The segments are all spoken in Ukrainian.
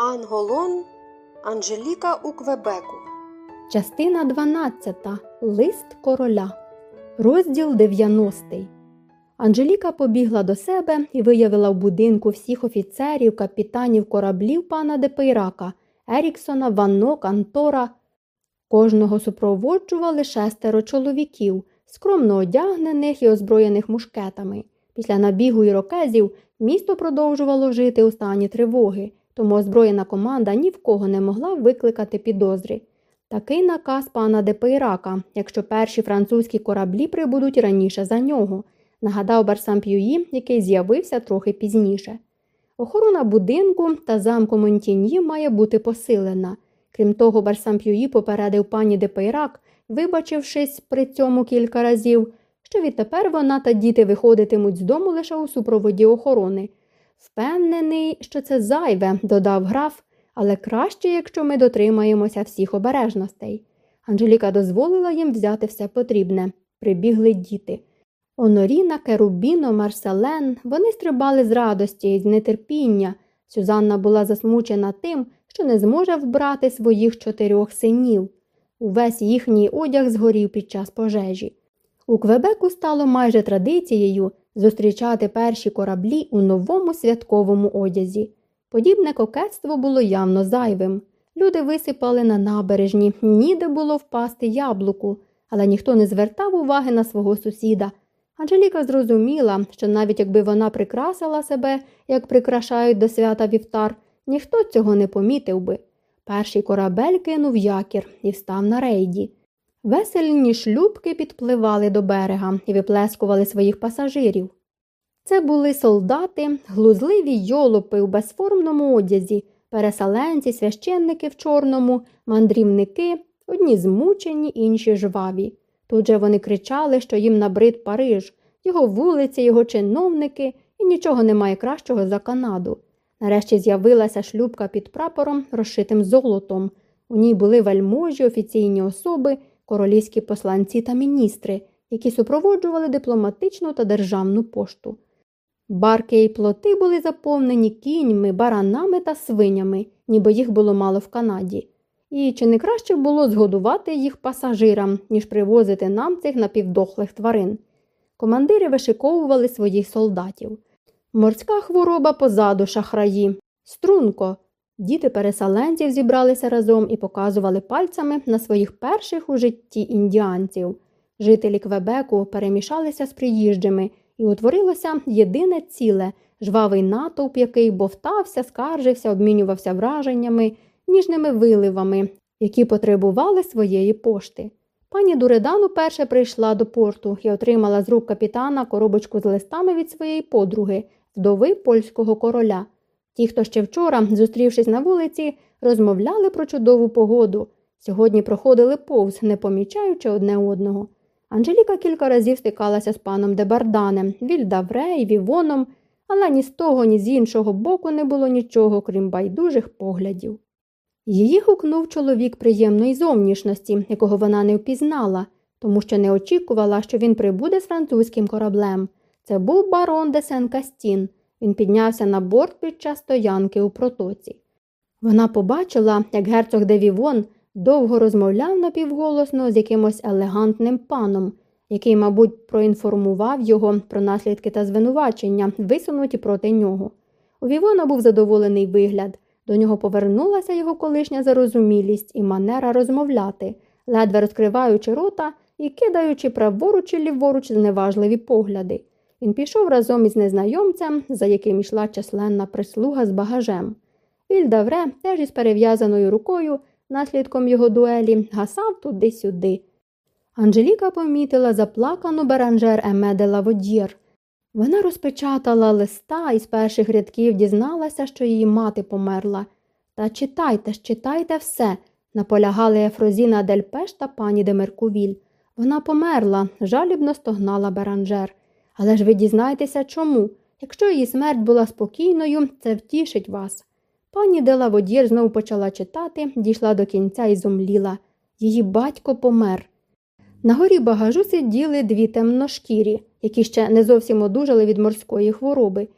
Анн Голон Анжеліка у Квебеку. Частина 12. Лист короля. Розділ 90. Анжеліка побігла до себе і виявила в будинку всіх офіцерів, капітанів кораблів пана де Пейрака, Еріксона, Ванно, Кантора. Кожного супроводжували шестеро чоловіків, скромно одягнених і озброєних мушкетами. Після набігу ірокезів місто продовжувало жити у стані тривоги, тому озброєна команда ні в кого не могла викликати підозри. Такий наказ пана де Пейрака, якщо перші французькі кораблі прибудуть раніше за нього, нагадав Барсамп'юї, який з'явився трохи пізніше. Охорона будинку та замку Монтіньї має бути посилена. Крім того, Барсамп'юї попередив пані де Пейрак, вибачившись при цьому кілька разів, що відтепер вона та діти виходитимуть з дому лише у супроводі охорони. Впевнений, що це зайве, додав граф, але краще, якщо ми дотримаємося всіх обережностей. Анжеліка дозволила їм взяти все потрібне. Прибігли діти. Оноріна, Керубіно, Марселен, вони стрибали з радості і з нетерпіння. Сюзанна була засмучена тим, що не зможе вбрати своїх чотирьох синів. Увесь їхній одяг згорів під час пожежі. У Квебеку стало майже традицією зустрічати перші кораблі у новому святковому одязі. Подібне кокетство було явно зайвим. Люди висипали на набережні, ніде було впасти яблуку, але ніхто не звертав уваги на свого сусіда. Анжеліка зрозуміла, що навіть якби вона прикрасила себе, як прикрашають до свята вівтар, ніхто цього не помітив би. Перший корабель кинув якір і встав на рейді. Весельні шлюбки підпливали до берега і виплескували своїх пасажирів. Це були солдати, глузливі йолопи у безформному одязі, переселенці, священники в чорному, мандрівники, одні змучені, інші жваві. Тут же вони кричали, що їм набрид Париж, його вулиці, його чиновники і нічого немає кращого за Канаду. Нарешті з'явилася шлюбка під прапором, розшитим золотом. У ній були вельможі, офіційні особи, королівські посланці та міністри, які супроводжували дипломатичну та державну пошту. Барки і плоти були заповнені кіньми, баранами та свинями, ніби їх було мало в Канаді. І чи не краще було згодувати їх пасажирам, ніж привозити нам цих напівдохлих тварин? Командири вишиковували своїх солдатів. Морська хвороба позаду шахраї. Струнко. Діти переселенців зібралися разом і показували пальцями на своїх перших у житті індіанців. Жителі Квебеку перемішалися з приїжджими, і утворилося єдине ціле жвавий натовп, який бовтався, скаржився, обмінювався враженнями, ніжними виливами, які потребували своєї пошти. Пані Дуредан уперше прийшла до порту і отримала з рук капітана коробочку з листами від своєї подруги, вдови польського короля. Ті, хто ще вчора, зустрівшись на вулиці, розмовляли про чудову погоду. Сьогодні проходили повз, не помічаючи одне одного. Анжеліка кілька разів стикалася з паном Дебарданем, Вільдавре і Вівоном, але ні з того, ні з іншого боку не було нічого, крім байдужих поглядів. Її гукнув чоловік приємної зовнішності, якого вона не впізнала, тому що не очікувала, що він прибуде з французьким кораблем. Це був барон де Сен-Кастін. Він піднявся на борт під час стоянки у протоці. Вона побачила, як герцог де Вівон довго розмовляв напівголосно з якимось елегантним паном, який, мабуть, проінформував його про наслідки та звинувачення, висунуті проти нього. У Вівона був задоволений вигляд. До нього повернулася його колишня зарозумілість і манера розмовляти, ледве розкриваючи рота і кидаючи праворуч і ліворуч зневажливі погляди. Він пішов разом із незнайомцем, за яким йшла численна прислуга з багажем. Вільдавре, теж із перев'язаною рукою, наслідком його дуелі, гасав туди-сюди. Анжеліка помітила заплакану Беранжер Еме Лаводір. Вона розпечатала листа і з перших рядків дізналася, що її мати померла. Та читайте ж, читайте все, наполягали Ефрозіна Дельпеш та пані Демеркувіль. Вона померла, жалібно стогнала Беранжер. Але ж ви дізнаєтеся чому? Якщо її смерть була спокійною, це втішить вас. Пані Делаводір знову почала читати, дійшла до кінця і зомліла. Її батько помер. На горі багажу сиділи дві темношкірі, які ще не зовсім одужали від морської хвороби.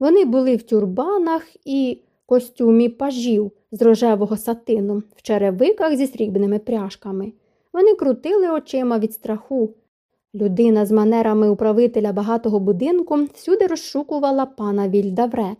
Вони були в тюрбанах і костюмі пажів з рожевого сатину, в черевиках зі срібними пряжками. Вони крутили очима від страху. Людина з манерами управителя багатого будинку всюди розшукувала пана Вільдавре.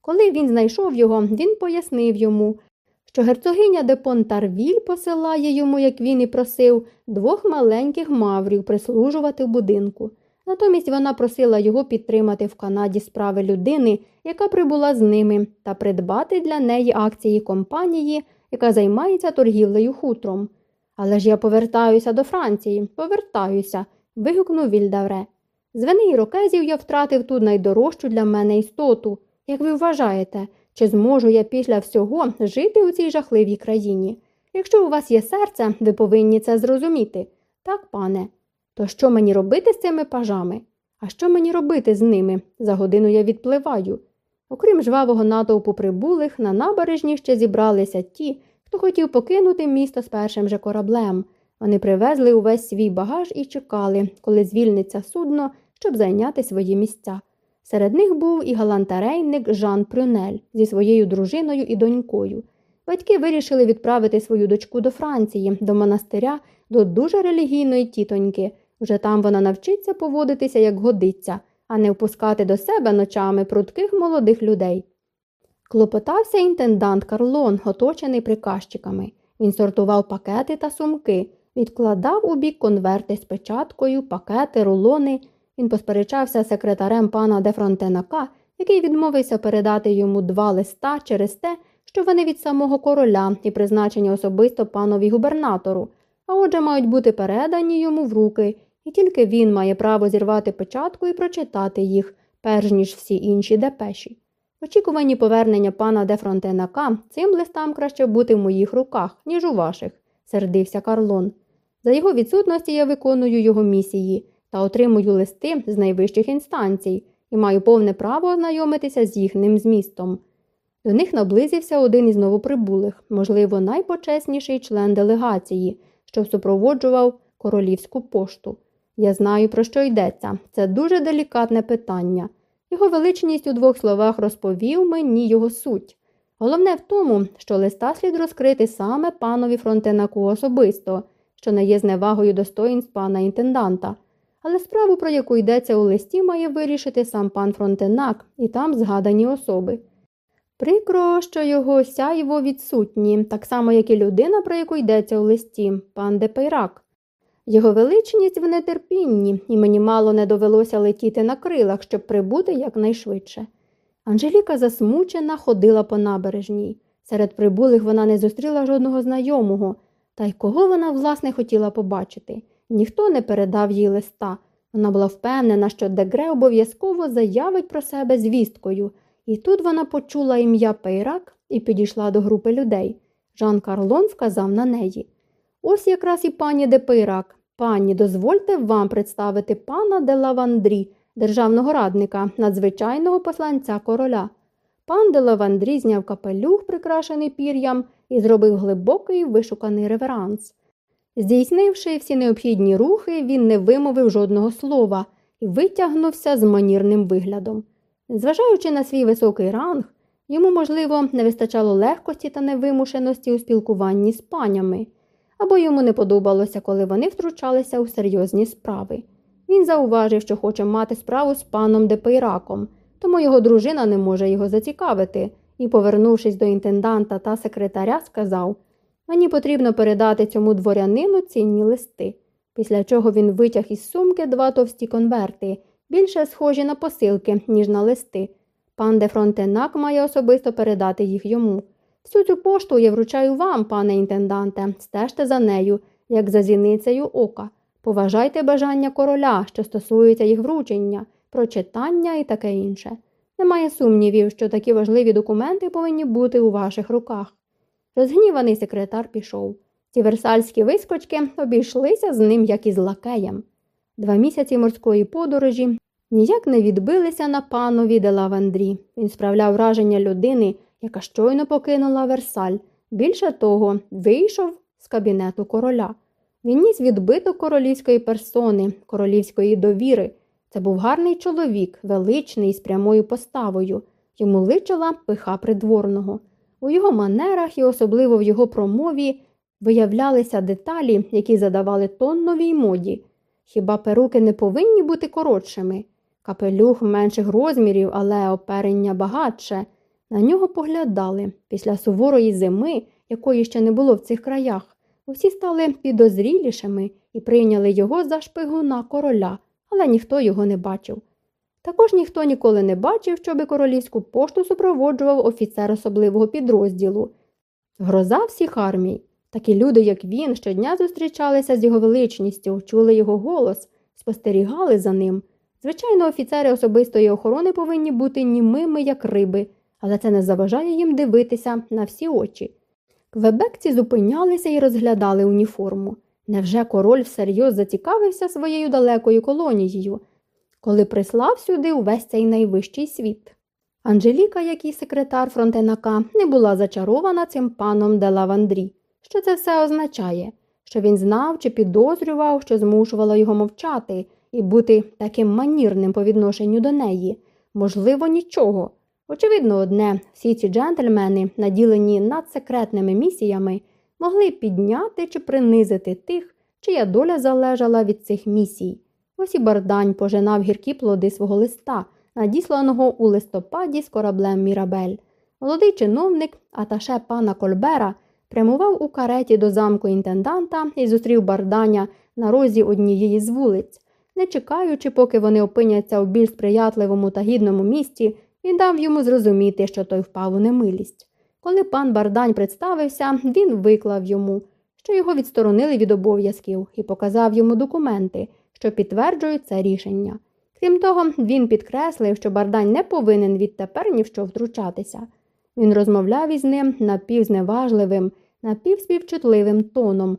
Коли він знайшов його, він пояснив йому, що герцогиня де Понтарвіль посилає йому, як він і просив, двох маленьких маврів прислужувати в будинку. Натомість вона просила його підтримати в Канаді справи людини, яка прибула з ними, та придбати для неї акції компанії, яка займається торгівлею хутром. Але ж я повертаюся до Франції, повертаюся. Вигукнув Вільдавре. З вини ірокезів я втратив ту найдорожчу для мене істоту. Як ви вважаєте, чи зможу я після всього жити у цій жахливій країні? Якщо у вас є серце, ви повинні це зрозуміти. Так, пане. То що мені робити з цими пажами? А що мені робити з ними? За годину я відпливаю. Окрім жвавого натовпу прибулих, на набережні ще зібралися ті, хто хотів покинути місто з першим же кораблем. Вони привезли увесь свій багаж і чекали, коли звільниться судно, щоб зайняти свої місця. Серед них був і галантарейник Жан Прюнель зі своєю дружиною і донькою. Батьки вирішили відправити свою дочку до Франції, до монастиря, до дуже релігійної тітоньки. Вже там вона навчиться поводитися, як годиться, а не впускати до себе ночами прудких молодих людей. Клопотався інтендант Карлон, оточений приказчиками. Він сортував пакети та сумки, відкладав у бік конверти з печаткою, пакети, рулони. Він посперечався з секретарем пана де Фронтенака, який відмовився передати йому два листа через те, що вони від самого короля і призначені особисто панові губернатору, а отже мають бути передані йому в руки, і тільки він має право зірвати печатку і прочитати їх, перш ніж всі інші депеші. Очікувані повернення пана де Фронтенака цим листам краще бути в моїх руках, ніж у ваших, сердився Карлон. За його відсутності я виконую його місії та отримую листи з найвищих інстанцій і маю повне право ознайомитися з їхнім змістом. До них наблизився один із новоприбулих, можливо, найпочесніший член делегації, що супроводжував королівську пошту. Я знаю, про що йдеться. Це дуже делікатне питання. Його величність у двох словах розповів мені його суть. Головне в тому, що листа слід розкрити саме панові Фронтенаку особисто, що не є зневагою достоїнств пана інтенданта. Але справу, про яку йдеться у листі, має вирішити сам пан Фронтенак і там згадані особи. Прикро, що його сяйво відсутні, так само, як і людина, про яку йдеться у листі, пан де Пейрак. Його величність в нетерпінні, і мені мало не довелося летіти на крилах, щоб прибути якнайшвидше. Анжеліка засмучена ходила по набережній. Серед прибулих вона не зустріла жодного знайомого, та й кого вона, власне, хотіла побачити. Ніхто не передав їй листа. Вона була впевнена, що Дегре обов'язково заявить про себе звісткою, і тут вона почула ім'я Пейрак і підійшла до групи людей. Жан Карлон вказав на неї. Ось якраз і пані де Пейрак. Пані, дозвольте вам представити пана де Лавандрі, державного радника, надзвичайного посланця короля. Пан де Лавандрі зняв капелюх, прикрашений пір'ям, і зробив глибокий вишуканий реверанс. Здійснивши всі необхідні рухи, він не вимовив жодного слова і витягнувся з манірним виглядом. Зважаючи на свій високий ранг, йому, можливо, не вистачало легкості та невимушеності у спілкуванні з панями, або йому не подобалося, коли вони втручалися у серйозні справи. Він зауважив, що хоче мати справу з паном де Пейраком, тому його дружина не може його зацікавити, і, повернувшись до інтенданта та секретаря, сказав Мені потрібно передати цьому дворянину цінні листи, після чого він витяг із сумки два товсті конверти, більше схожі на посилки, ніж на листи. Пан де Фронтенак має особисто передати їх йому. Всю цю пошту я вручаю вам, пане інтенданте, стежте за нею, як за зіницею ока. Поважайте бажання короля, що стосується їх вручення, прочитання і таке інше. Немає сумнівів, що такі важливі документи повинні бути у ваших руках. Розгніваний секретар пішов. Ці версальські вискочки обійшлися з ним, як із лакеєм. Два місяці морської подорожі ніяк не відбилися на панові де Лавандрі. Він справляв враження людини, яка щойно покинула Версаль. Більше того, вийшов з кабінету короля. Він ніс відбиток королівської персони, королівської довіри. Це був гарний чоловік, величний з прямою поставою. йому личила пиха придворного. У його манерах і особливо в його промові виявлялися деталі, які задавали тон новій моді. Хіба перуки не повинні бути коротшими? Капелюх менших розмірів, але оперення багатше. На нього поглядали після суворої зими, якої ще не було в цих краях. Усі стали підозрілішими і прийняли його за шпигуна короля, але ніхто його не бачив. Також ніхто ніколи не бачив, щоби королівську пошту супроводжував офіцер особливого підрозділу. Гроза всіх армій. Такі люди, як він, щодня зустрічалися з його величністю, чули його голос, спостерігали за ним. Звичайно, офіцери особистої охорони повинні бути німими, як риби, але це не заважає їм дивитися на всі очі. Квебекці зупинялися і розглядали уніформу. Невже король всерйоз зацікавився своєю далекою колонією, коли прислав сюди увесь цей найвищий світ? Анжеліка, як і секретар Фронтенака, не була зачарована цим паном де Лавандрі. Що це все означає? Що він знав чи підозрював, що змушувало його мовчати і бути таким манірним по відношенню до неї? Можливо, нічого. Очевидно, одне, всі ці джентльмени, наділені надсекретними місіями, могли підняти чи принизити тих, чия доля залежала від цих місій. Ось і бардань пожинав гіркі плоди свого листа, надісланого у листопаді з кораблем Мірабель. Молодий чиновник, аташе пана Кольбера, прямував у кареті до замку інтенданта і зустрів барданя на розі однієї з вулиць. Не чекаючи, поки вони опиняться у більш сприятливому та гідному місті, він дав йому зрозуміти, що той впав у немилість. Коли пан Бардань представився, він виклав йому, що його відсторонили від обов'язків, і показав йому документи, що підтверджують це рішення. Крім того, він підкреслив, що Бардань не повинен відтепер ні в що втручатися. Він розмовляв із ним напівзневажливим, напівспівчутливим тоном,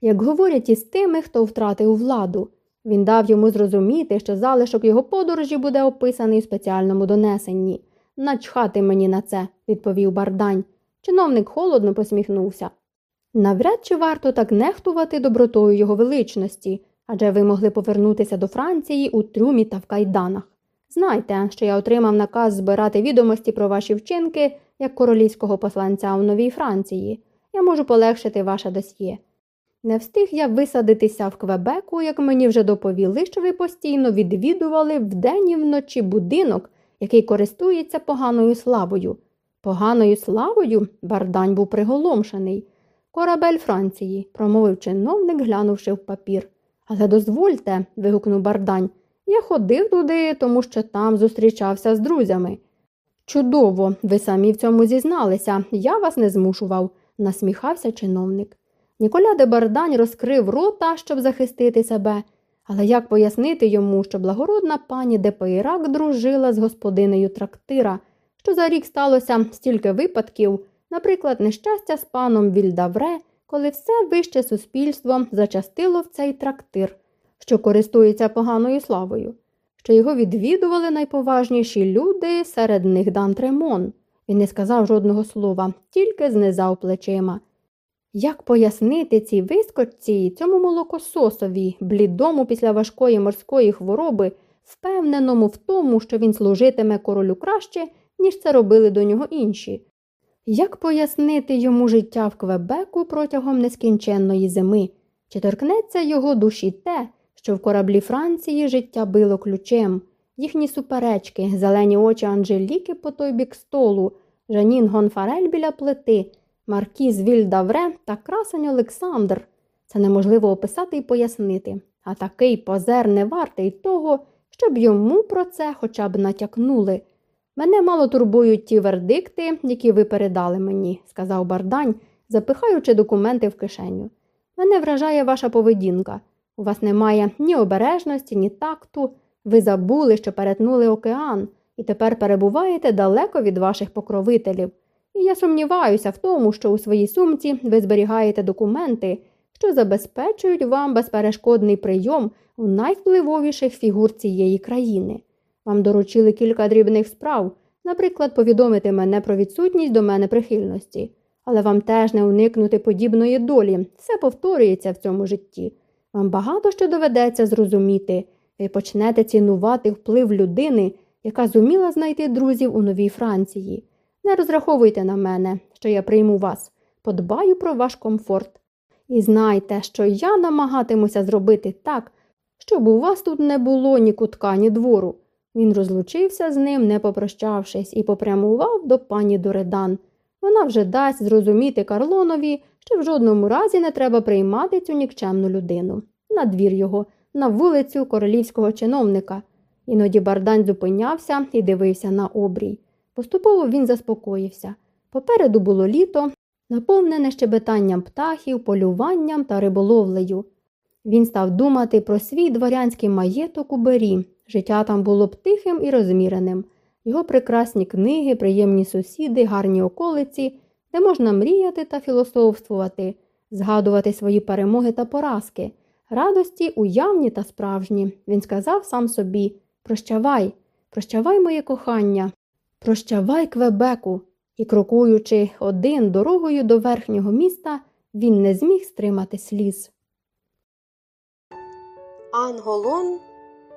як говорять із тими, хто втратив владу. Він дав йому зрозуміти, що залишок його подорожі буде описаний у спеціальному донесенні. Начхати мені на це, відповів Бардань. Чиновник холодно посміхнувся. Навряд чи варто так нехтувати добротою його величності, адже ви могли повернутися до Франції у трюмі та в кайданах. Знайте, що я отримав наказ збирати відомості про ваші вчинки як королівського посланця у Новій Франції. Я можу полегшити ваше досьє. Не встиг я висадитися в Квебеку, як мені вже доповіли, що ви постійно відвідували вдень і вночі будинок, який користується поганою славою. Поганою славою Бардань був приголомшений. Корабель Франції, промовив чиновник, глянувши в папір. Але дозвольте, вигукнув Бардань, я ходив туди, тому що там зустрічався з друзями. Чудово, ви самі в цьому зізналися, я вас не змушував, насміхався чиновник. Ніколя де Бардань розкрив рота, щоб захистити себе, але як пояснити йому, що благородна пані де Пейрак дружила з господинею трактира, що за рік сталося стільки випадків, наприклад, нещастя з паном Вільдавре, коли все вище суспільство зачастило в цей трактир, що користується поганою славою, що його відвідували найповажніші люди, серед них Дан Тремон. Він не сказав жодного слова, тільки знизав плечима. Як пояснити цій вискочці, цьому молокососові, блідому після важкої морської хвороби, впевненому в тому, що він служитиме королю краще, ніж це робили до нього інші? Як пояснити йому життя в Квебеку протягом нескінченної зими? Чи торкнеться його душі те, що в кораблі Франції життя било ключем, їхні суперечки, зелені очі Анжеліки по той бік столу, Жанін Гонфарель біля плити? Маркіз Вільдавре та красень Олександр. Це неможливо описати і пояснити, а такий позер не вартий того, щоб йому про це хоча б натякнули. Мене мало турбують ті вердикти, які ви передали мені, сказав Бардань, запихаючи документи в кишеню. Мене вражає ваша поведінка. У вас немає ні обережності, ні такту. Ви забули, що перетнули океан, і тепер перебуваєте далеко від ваших покровителів. І я сумніваюся в тому, що у своїй сумці ви зберігаєте документи, що забезпечують вам безперешкодний прийом у найвпливовіших фігур цієї країни. Вам доручили кілька дрібних справ, наприклад, повідомити мене про відсутність до мене прихильності, але вам теж не уникнути подібної долі, все повторюється в цьому житті. Вам багато що доведеться зрозуміти, ви почнете цінувати вплив людини, яка зуміла знайти друзів у Новій Франції. Не розраховуйте на мене, що я прийму вас, подбаю про ваш комфорт. І знайте, що я намагатимуся зробити так, щоб у вас тут не було ні кутка, ні двору. Він розлучився з ним, не попрощавшись, і попрямував до пані Доредан. Вона вже дасть зрозуміти Карлонові, що в жодному разі не треба приймати цю нікчемну людину. На двір його, на вулицю королівського чиновника. Іноді Бардань зупинявся і дивився на обрій. Поступово він заспокоївся. Попереду було літо, наповнене щебетанням птахів, полюванням та риболовлею. Він став думати про свій дворянський маєток у бері. Життя там було б тихим і розміреним. Його прекрасні книги, приємні сусіди, гарні околиці, де можна мріяти та філософствувати, згадувати свої перемоги та поразки, радості уявні та справжні. Він сказав сам собі Прощавай, прощавай, моє кохання, прощавай Квебеку. І, крокуючи один дорогою до верхнього міста, він не зміг стримати сліз. Анголон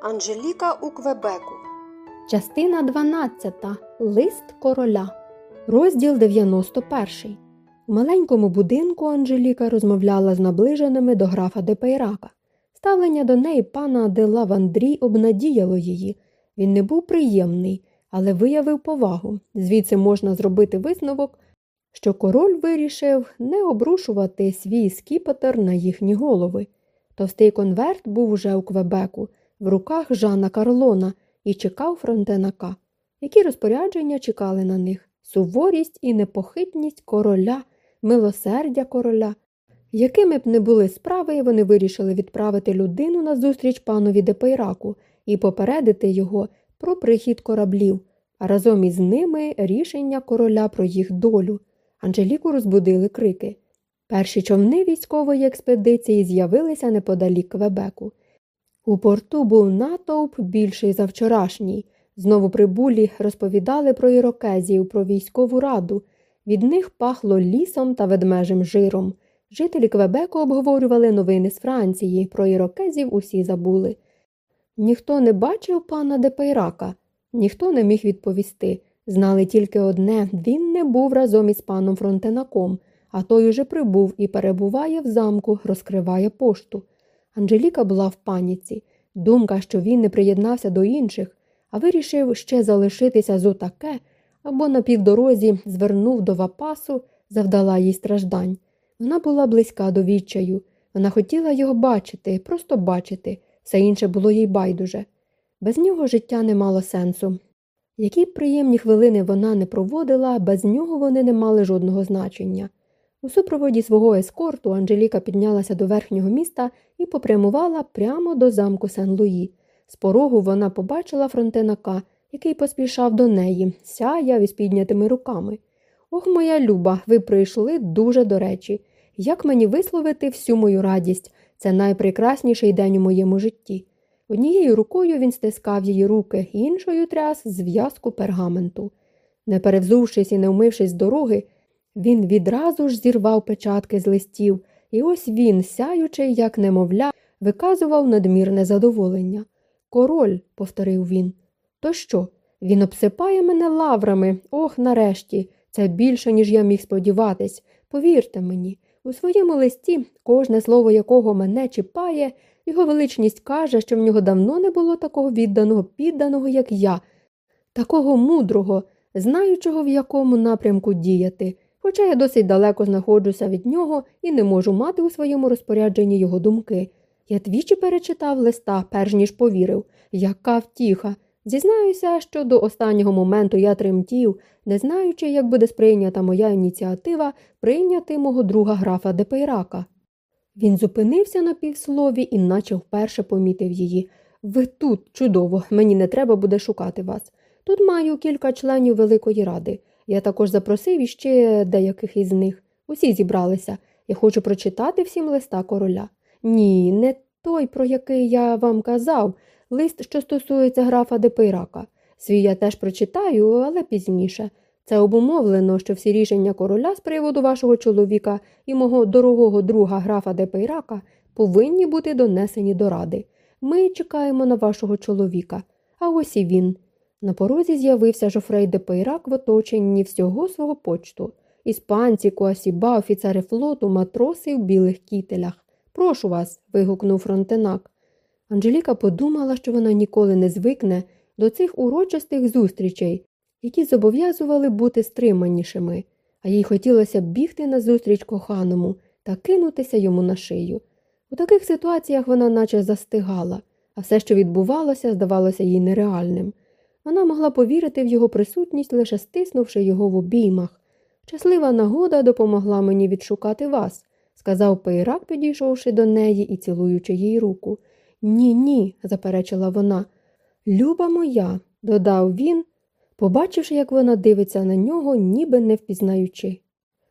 Анжеліка у Квебеку. Частина 12. Лист короля. Розділ 91. У маленькому будинку Анжеліка розмовляла з наближеними до графа де Пейрака. Ставлення до неї пана де Лавандрі обнадіяло її. Він не був приємний, але виявив повагу. Звідси можна зробити висновок, що король вирішив не обрушувати свій скіпетр на їхні голови. Товстий конверт був уже у Квебеку, в руках Жана Карлона і чекав фронтенака. Які розпорядження чекали на них? Суворість і непохитність короля, милосердя короля. Якими б не були справи, вони вирішили відправити людину на зустріч панові Депейраку і попередити його про прихід кораблів, а разом із ними рішення короля про їх долю. Анжеліку розбудили крики. Перші човни військової експедиції з'явилися неподалік Квебеку. У порту був натовп більший за вчорашній. Знову прибулі розповідали про ірокезів, про військову раду. Від них пахло лісом та ведмежим жиром. Жителі Квебеку обговорювали новини з Франції, про ірокезів усі забули. Ніхто не бачив пана Депейрака, ніхто не міг відповісти. Знали тільки одне він не був разом із паном Фронтенаком, а той уже прибув і перебуває в замку, розкриває пошту. Анжеліка була в паніці. Думка, що він не приєднався до інших, а вирішив ще залишитися зотаке, або на півдорозі звернув до вапасу, завдала їй страждань. Вона була близька до відчаю. Вона хотіла його бачити, просто бачити, все інше було їй байдуже. Без нього життя не мало сенсу. Які приємні хвилини вона не проводила, без нього вони не мали жодного значення. У супроводі свого ескорту Анжеліка піднялася до верхнього міста і попрямувала прямо до замку Сен-Луї. З порогу вона побачила Фронтенака, який поспішав до неї, сяяв із піднятими руками. Ох, моя люба, ви прийшли дуже до речі. Як мені висловити всю мою радість? Це найпрекрасніший день у моєму житті. Однією рукою він стискав її руки, іншою тряс зв'язку пергаменту. Не перевзувшись і не вмившись з дороги, він відразу ж зірвав печатки з листів, і ось він, сяючий, як немовля, виказував надмірне задоволення. Король, повторив він. То що? Він обсипає мене лаврами. Ох, нарешті. Це більше, ніж я міг сподіватись. Повірте мені, у своєму листі, кожне слово якого мене чіпає, його величність каже, що в нього давно не було такого відданого, підданого, як я, такого мудрого, знаючого, в якому напрямку діяти, хоча я досить далеко знаходжуся від нього і не можу мати у своєму розпорядженні його думки. Я двічі перечитав листа, перш ніж повірив, яка втіха. Зізнаюся, що до останнього моменту я тремтів, не знаючи, як буде сприйнята моя ініціатива прийняти мого друга графа Депейрака. Він зупинився на півслові і наче вперше помітив її. Ви тут, чудово, мені не треба буде шукати вас. Тут маю кілька членів Великої Ради. Я також запросив іще деяких із них. Усі зібралися. Я хочу прочитати всім листа короля. Ні, не той, про який я вам казав, лист, що стосується графа де Пейрака. Свій я теж прочитаю, але пізніше. Це обумовлено, що всі рішення короля з приводу вашого чоловіка і мого дорогого друга графа де Пейрака повинні бути донесені до ради. Ми чекаємо на вашого чоловіка. А ось і він. На порозі з'явився Жофрей де Пейрак в оточенні всього свого почту. Іспанці, куасіба, офіцери флоту, матроси в білих кітелях. Прошу вас. вигукнув фронтенак. Анжеліка подумала, що вона ніколи не звикне до цих урочистих зустрічей, які зобов'язували бути стриманішими, а їй хотілося бігти назустріч коханому та кинутися йому на шию. У таких ситуаціях вона наче застигала, а все, що відбувалося, здавалося їй нереальним. Вона могла повірити в його присутність, лише стиснувши його в обіймах. Щаслива нагода допомогла мені відшукати вас, сказав Пейрак, підійшовши до неї і цілуючи їй руку. Ні, ні, заперечила вона. Люба моя, додав він, побачивши, як вона дивиться на нього, ніби не впізнаючи.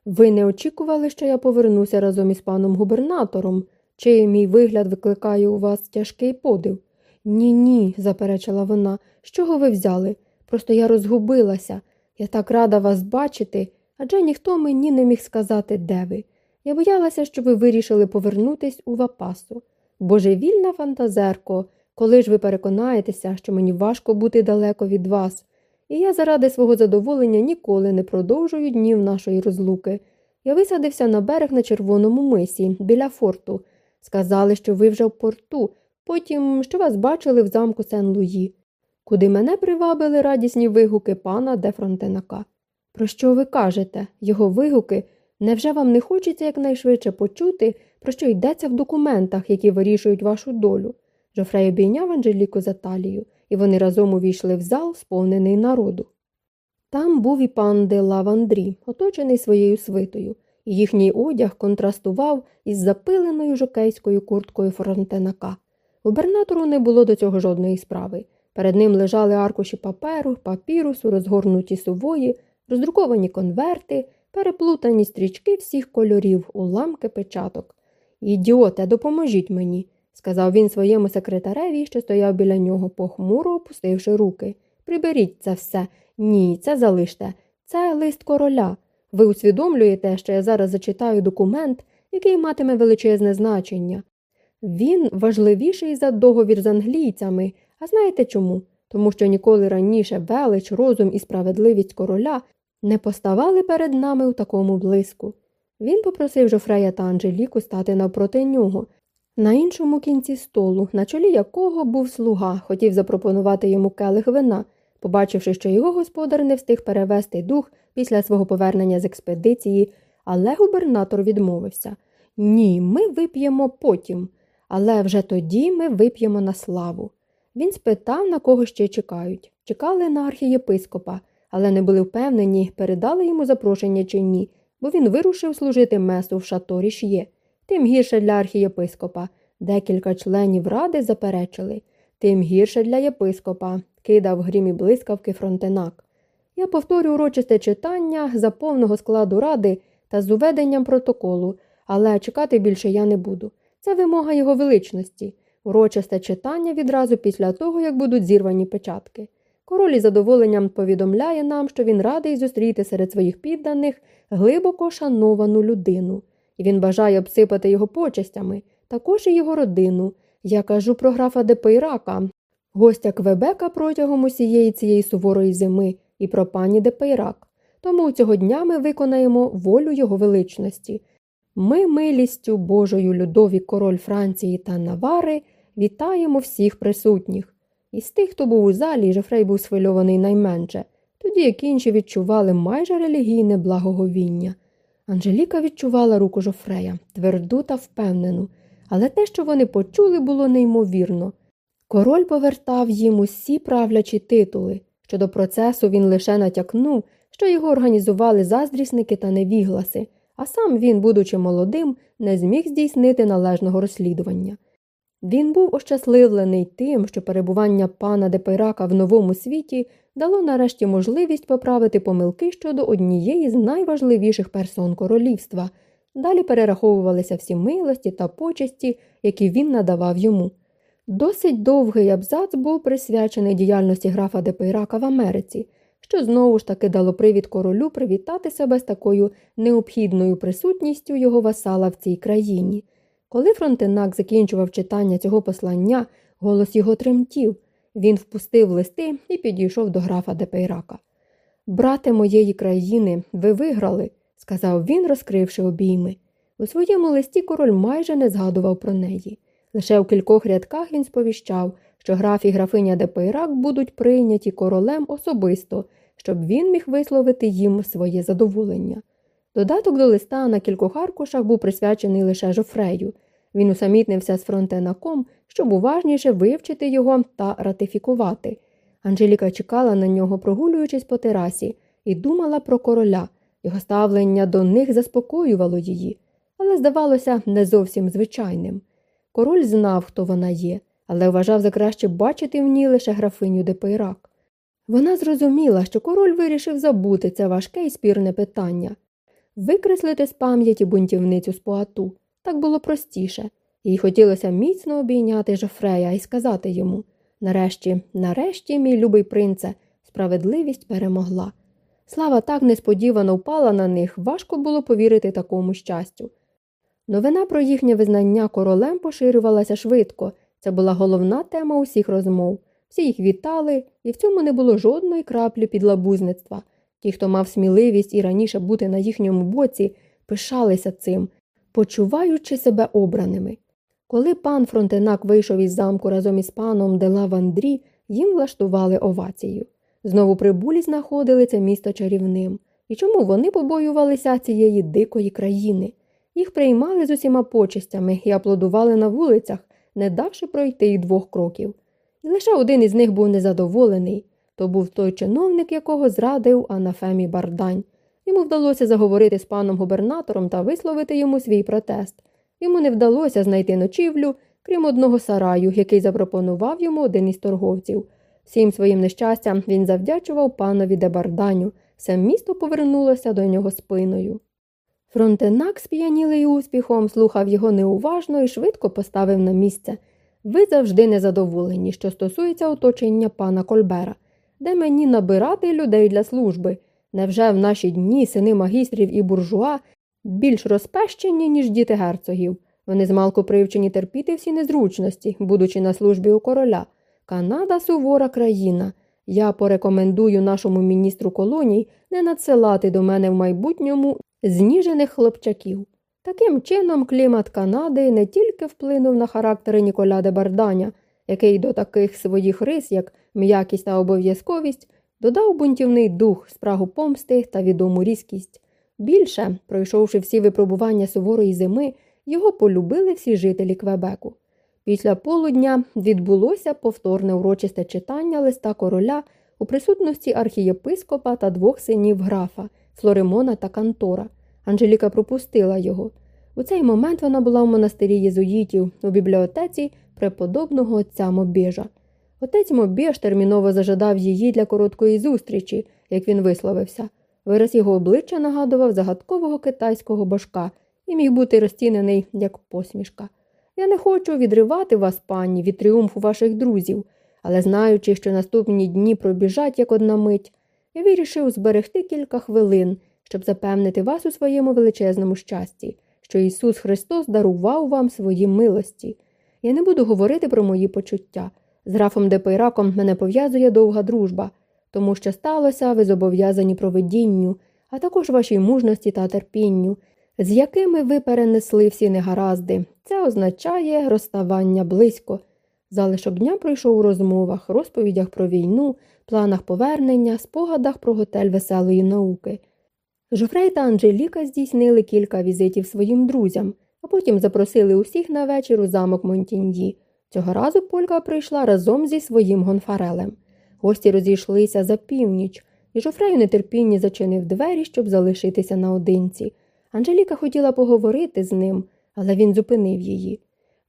Ви не очікували, що я повернуся разом із паном губернатором, чи мій вигляд викликає у вас тяжкий подив? Ні, ні, заперечила вона. З чого ви взяли? Просто я розгубилася. Я так рада вас бачити, адже ніхто мені не міг сказати, де ви. Я боялася, що ви вирішили повернутись у Вапасу. Божевільна фантазерко, коли ж ви переконаєтеся, що мені важко бути далеко від вас, і я заради свого задоволення ніколи не продовжую днів нашої розлуки. Я висадився на берег на червоному мисі, біля форту. Сказали, що ви вже в порту, потім що вас бачили в замку Сен-Луї, куди мене привабили радісні вигуки пана де Фронтенака. Про що ви кажете? Його вигуки? Невже вам не хочеться якнайшвидше почути, про що йдеться в документах, які вирішують вашу долю? Жофрей обійняв Анжеліку за талію, і вони разом увійшли в зал, сповнений народу. Там був і пан де Лавандрі, оточений своєю свитою, і їхній одяг контрастував із запиленою жокейською курткою фронтенака. Губернатору не було до цього жодної справи. Перед ним лежали аркуші паперу, папірусу, розгорнуті сувої, роздруковані конверти, переплутані стрічки всіх кольорів, уламки печаток. Ідіоте, допоможіть мені, сказав він своєму секретареві, що стояв біля нього, похмуро опустивши руки. Приберіть це все. Ні, це залиште. Це лист короля. Ви усвідомлюєте, що я зараз зачитаю документ, який матиме величезне значення. Він важливіший за договір з англійцями. А знаєте чому? Тому що ніколи раніше велич, розум і справедливість короля не поставали перед нами у такому блиску. Він попросив Жофрея та Анжеліку стати навпроти нього. На іншому кінці столу, на чолі якого був слуга, хотів запропонувати йому келих вина, побачивши, що його господар не встиг перевести дух після свого повернення з експедиції, але губернатор відмовився Ні, ми вип'ємо потім, але вже тоді ми вип'ємо на славу. Він спитав, на кого ще чекають. Чекали на архієпископа, але не були впевнені, передали йому запрошення чи ні, бо він вирушив служити месу в шаторі Ш'є. Тим гірше для архієпископа. Декілька членів ради заперечили. Тим гірше для єпископа, кидав грім і блискавки фронтенак. Я повторю урочисте читання за повного складу ради та з уведенням протоколу, але чекати більше я не буду. Це вимога його величності, урочисте читання відразу після того, як будуть зірвані печатки. Король із задоволенням повідомляє нам, що він радий зустріти серед своїх підданих глибоко шановану людину, і він бажає обсипати його почестями, також і його родину. Я кажу про графа де Пейрака, гостя Квебека протягом усієї цієї суворої зими, і про пані де Пейрак. Тому цього дня ми виконаємо волю його величності. Ми милістю Божою Людовік король Франції та Наварри вітаємо всіх присутніх. Із тих, хто був у залі, Жефрей був схвильований найменше, тоді як інші відчували майже релігійне благоговіння. Анжеліка відчувала руку Жофрея, тверду та впевнену, але те, що вони почули, було неймовірно. Король повертав їм усі правлячі титули. Щодо процесу він лише натякнув, що його організували заздрісники та невігласи, а сам він, будучи молодим, не зміг здійснити належного розслідування. Він був ощасливлений тим, що перебування пана де Пейрака в новому світі дало нарешті можливість поправити помилки щодо однієї з найважливіших персон королівства. Далі перераховувалися всі милості та почесті, які він надавав йому. Досить довгий абзац був присвячений діяльності графа де Пейрака в Америці, що знову ж таки дало привід королю привітати себе з такою необхідною присутністю його васала в цій країні. Коли Фронтенак закінчував читання цього послання, голос його тремтів. Він впустив листи і підійшов до графа де Пейрака. Брате моєї країни, ви виграли, сказав він, розкривши обійми. У своєму листі король майже не згадував про неї. Лише у кількох рядках він сповіщав, що граф і графиня де Пейрак будуть прийняті королем особисто, щоб він міг висловити їм своє задоволення. Додаток до листа на кількох аркушах був присвячений лише Жофрею. Він усамітнився з Фронтенаком, щоб уважніше вивчити його та ратифікувати. Анжеліка чекала на нього, прогулюючись по терасі, і думала про короля. Його ставлення до них заспокоювало її, але здавалося не зовсім звичайним. Король знав, хто вона є, але вважав за краще бачити в ній лише графиню де Пейрак. Вона зрозуміла, що король вирішив забути це важке і спірне питання викреслити з пам'яті бунтівницю з Пуату. Так було простіше, їй хотілося міцно обійняти Жофрея і сказати йому нарешті, нарешті, мій любий принце, справедливість перемогла. Слава так несподівано впала на них, важко було повірити такому щастю. Новина про їхнє визнання королем поширювалася швидко. Це була головна тема усіх розмов. Всі їх вітали, і в цьому не було жодної краплі підлабузництва. Ті, хто мав сміливість і раніше бути на їхньому боці, пишалися цим, почуваючи себе обраними. Коли пан Фронтенак вийшов із замку разом із паном Дела Вандрі, їм влаштували овацію. Знову прибулі знаходили це місто чарівним. І чому вони побоювалися цієї дикої країни? Їх приймали з усіма почестями і аплодували на вулицях, не давши пройти й двох кроків. І лише один із них був незадоволений то був той чиновник, якого зрадив Анафемі Бардань. Йому вдалося заговорити з паном губернатором та висловити йому свій протест. Йому не вдалося знайти ночівлю, крім одного сараю, який запропонував йому один із торговців. Всім своїм нещастям він завдячував панові Дебарданю. Все місто повернулося до нього спиною. Фронтенак, сп'янілий успіхом, слухав його неуважно і швидко поставив на місце. Ви завжди незадоволені, що стосується оточення пана Кольбера, де мені набирати людей для служби. Невже в наші дні сини магістрів і буржуа більш розпещені, ніж діти герцогів? Вони змалку привчені терпіти всі незручності, будучи на службі у короля. Канада сувора країна. Я порекомендую нашому міністру колоній не надсилати до мене в майбутньому зніжених хлопчаків. Таким чином, клімат Канади не тільки вплинув на характери Ніколя де Барданя, який до таких своїх рис, як м'якість та обов'язковість, додав бунтівний дух, спрагу помсти та відому різкість. Більше, пройшовши всі випробування суворої зими, його полюбили всі жителі Квебеку. Після полудня відбулося повторне урочисте читання листа короля у присутності архієпископа та двох синів графа Флоримона та Кантора. Анжеліка пропустила його. У цей момент вона була в монастирі єзуїтів у бібліотеці преподобного отця Мобіжа. Отець Мобіж терміново зажадав її для короткої зустрічі, як він висловився. Вираз його обличчя нагадував загадкового китайського башка і міг бути розцінений як посмішка. Я не хочу відривати вас, пані, від тріумфу ваших друзів, але знаючи, що наступні дні пробіжать як одна мить, я вирішив зберегти кілька хвилин, щоб запевнити вас у своєму величезному щасті, що Ісус Христос дарував вам свої милості. Я не буду говорити про мої почуття. З графом де Пейраком мене пов'язує довга дружба, тому що сталося, ви зобов'язані провидінню, а також вашій мужності та терпінню, з якими ви перенесли всі негаразди. Це означає розставання близько. Залишок дня пройшов у розмовах, розповідях про війну, планах повернення, спогадах про готель веселої науки. Жофрей та Анжеліка здійснили кілька візитів своїм друзям, а потім запросили усіх на вечір у замок Монтіньї. Цього разу Полька прийшла разом зі своїм гонфарелем. Гості розійшлися за північ, і Жофрей у нетерпінні зачинив двері, щоб залишитися наодинці. Анжеліка хотіла поговорити з ним, але він зупинив її.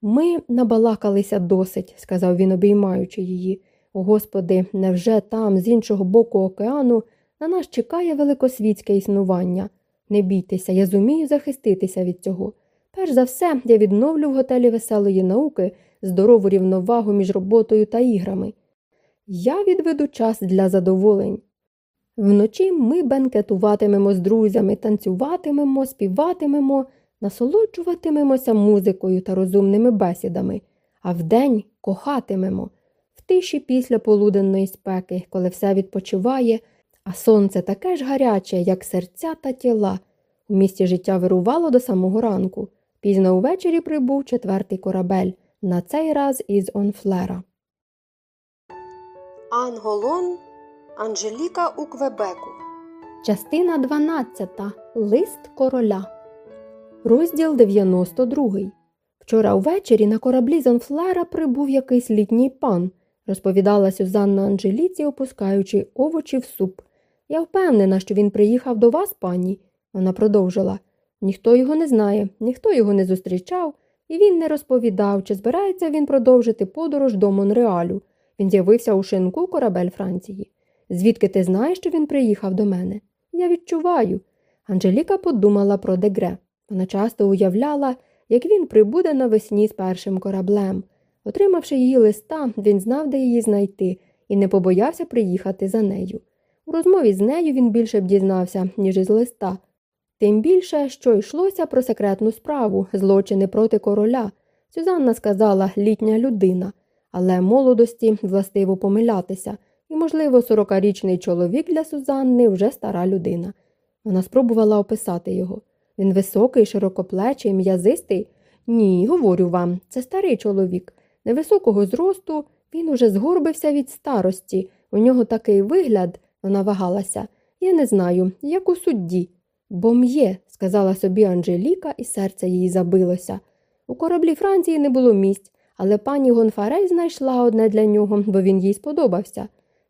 Ми набалакалися досить, сказав він, обіймаючи її. О, Господи, невже там, з іншого боку океану, на нас чекає великосвітське існування? Не бійтеся, я зумію захиститися від цього. Перш за все, я відновлю в готелі веселої науки здорову рівновагу між роботою та іграми. Я відведу час для задоволень. Вночі ми бенкетуватимемо з друзями, танцюватимемо, співатимемо, насолоджуватимемося музикою та розумними бесідами, а вдень кохатимемо. В тиші після полуденної спеки, коли все відпочиває, а сонце таке ж гаряче, як серця та тіла. У місті життя вирувало до самого ранку. Пізно увечері прибув четвертий корабель, на цей раз із Онфлера. Анголон Анжеліка у Квебеку. Частина 12. Лист короля. Розділ 92. Вчора ввечері на кораблі з Онфлера прибув якийсь літній пан, розповідала Сюзанна Анжеліці, опускаючи овочі в суп. Я впевнена, що він приїхав до вас, пані. Вона продовжила. Ніхто його не знає, ніхто його не зустрічав, і він не розповідав, чи збирається він продовжити подорож до Монреалю. Він з'явився у шинку корабель Франції. Звідки ти знаєш, що він приїхав до мене? Я відчуваю. Анжеліка подумала про дегре. Вона часто уявляла, як він прибуде навесні з першим кораблем. Отримавши її листа, він знав, де її знайти, і не побоявся приїхати за нею. У розмові з нею він більше б дізнався, ніж із листа. Тим більше, що йшлося про секретну справу, злочини проти короля. Сюзанна сказала літня людина, але молодості властиво помилятися, і, можливо, сорокарічний чоловік для Сюзанни вже стара людина. Вона спробувала описати його. Він високий, широкоплечий, м'язистий. Ні, говорю вам, це старий чоловік. Невисокого зросту він уже згорбився від старості. У нього такий вигляд, вона вагалася. Я не знаю, як у судді. Бом'є, сказала собі Анжеліка, і серце її забилося. У кораблі Франції не було місць, але пані Гонфарель знайшла одне для нього, бо він їй сподобався.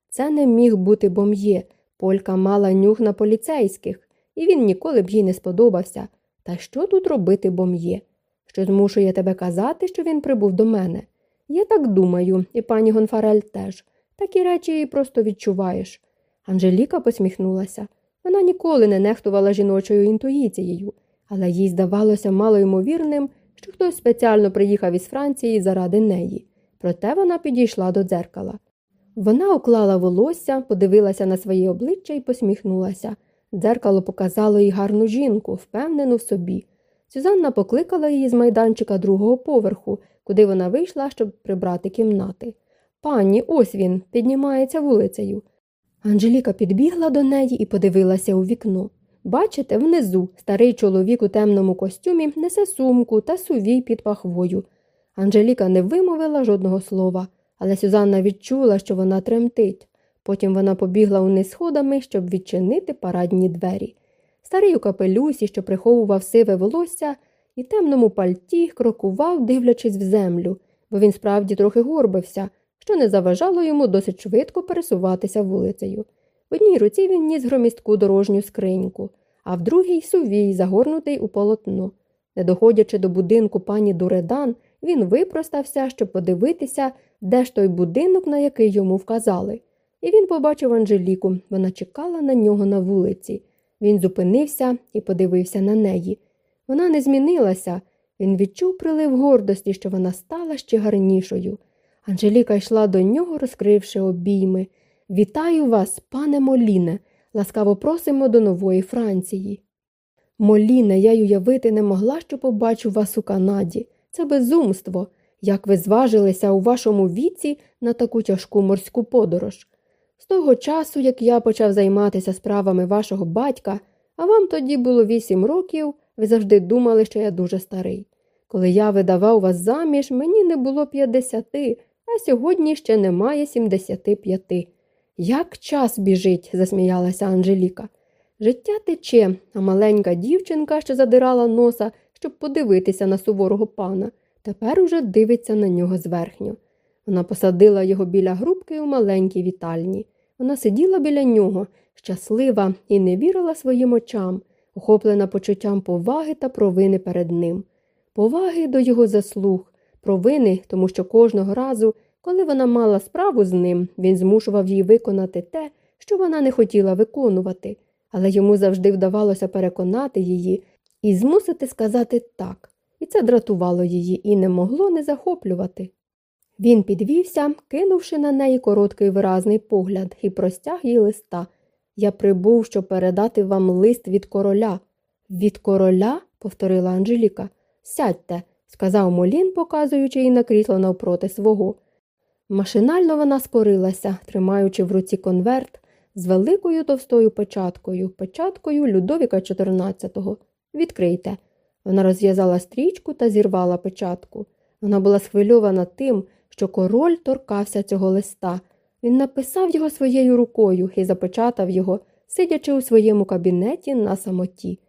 Це не міг бути бом'є. Полька мала нюх на поліцейських, і він ніколи б їй не сподобався. Та що тут робити бом'є? Що змушує тебе казати, що він прибув до мене? Я так думаю, і пані Гонфарель теж. Такі речі просто відчуваєш. Анжеліка посміхнулася. Вона ніколи не нехтувала жіночою інтуїцією, але їй здавалося малоймовірним, що хтось спеціально приїхав із Франції заради неї. Проте вона підійшла до дзеркала. Вона уклала волосся, подивилася на своє обличчя і посміхнулася. Дзеркало показало їй гарну жінку, впевнену в собі. Сюзанна покликала її з майданчика другого поверху, куди вона вийшла, щоб прибрати кімнати. Пані, ось він, піднімається вулицею. Анжеліка підбігла до неї і подивилася у вікно. Бачите, внизу старий чоловік у темному костюмі несе сумку та сувій під пахвою. Анжеліка не вимовила жодного слова, але Сюзанна відчула, що вона тремтить. Потім вона побігла униз сходами, щоб відчинити парадні двері. Старий у капелюсі, що приховував сиве волосся, і темному пальті крокував, дивлячись в землю, бо він справді трохи горбився, що не заважало йому досить швидко пересуватися вулицею. В одній руці він ніс громістку дорожню скриньку, а в другій сувій, загорнутий у полотно. Не доходячи до будинку пані Дуредан, він випростався, щоб подивитися, де ж той будинок, на який йому вказали. І він побачив Анжеліку. Вона чекала на нього на вулиці. Він зупинився і подивився на неї. Вона не змінилася. Він відчув прилив гордості, що вона стала ще гарнішою. Анжеліка йшла до нього, розкривши обійми. Вітаю вас, пане Моліне. Ласкаво просимо до нової Франції. Моліне, я й уявити не могла, що побачу вас у Канаді. Це безумство. Як ви зважилися у вашому віці на таку тяжку морську подорож. З того часу, як я почав займатися справами вашого батька, а вам тоді було вісім років, ви завжди думали, що я дуже старий. Коли я видавав вас заміж, мені не було п'ятдесяти, сьогодні ще немає сімдесяти п'яти. Як час біжить, засміялася Анжеліка. Життя тече, а маленька дівчинка, що задирала носа, щоб подивитися на суворого пана, тепер уже дивиться на нього зверхньо. Вона посадила його біля грубки у маленькій вітальні. Вона сиділа біля нього, щаслива і не вірила своїм очам, охоплена почуттям поваги та провини перед ним, поваги до його заслуг, провини, тому що кожного разу, коли вона мала справу з ним, він змушував її виконати те, що вона не хотіла виконувати, але йому завжди вдавалося переконати її і змусити сказати так, і це дратувало її і не могло не захоплювати. Він підвівся, кинувши на неї короткий виразний погляд, і простяг їй листа. Я прибув, щоб передати вам лист від короля. Від короля? повторила Анжеліка. Сядьте, сказав Молін, показуючи їй на крісло навпроти свого. Машинально вона скорилася, тримаючи в руці конверт з великою товстою печаткою, печаткою Людовіка XIV. Відкрийте. Вона розв'язала стрічку та зірвала печатку. Вона була схвильована тим, що король торкався цього листа. Він написав його своєю рукою і запечатав його, сидячи у своєму кабінеті на самоті.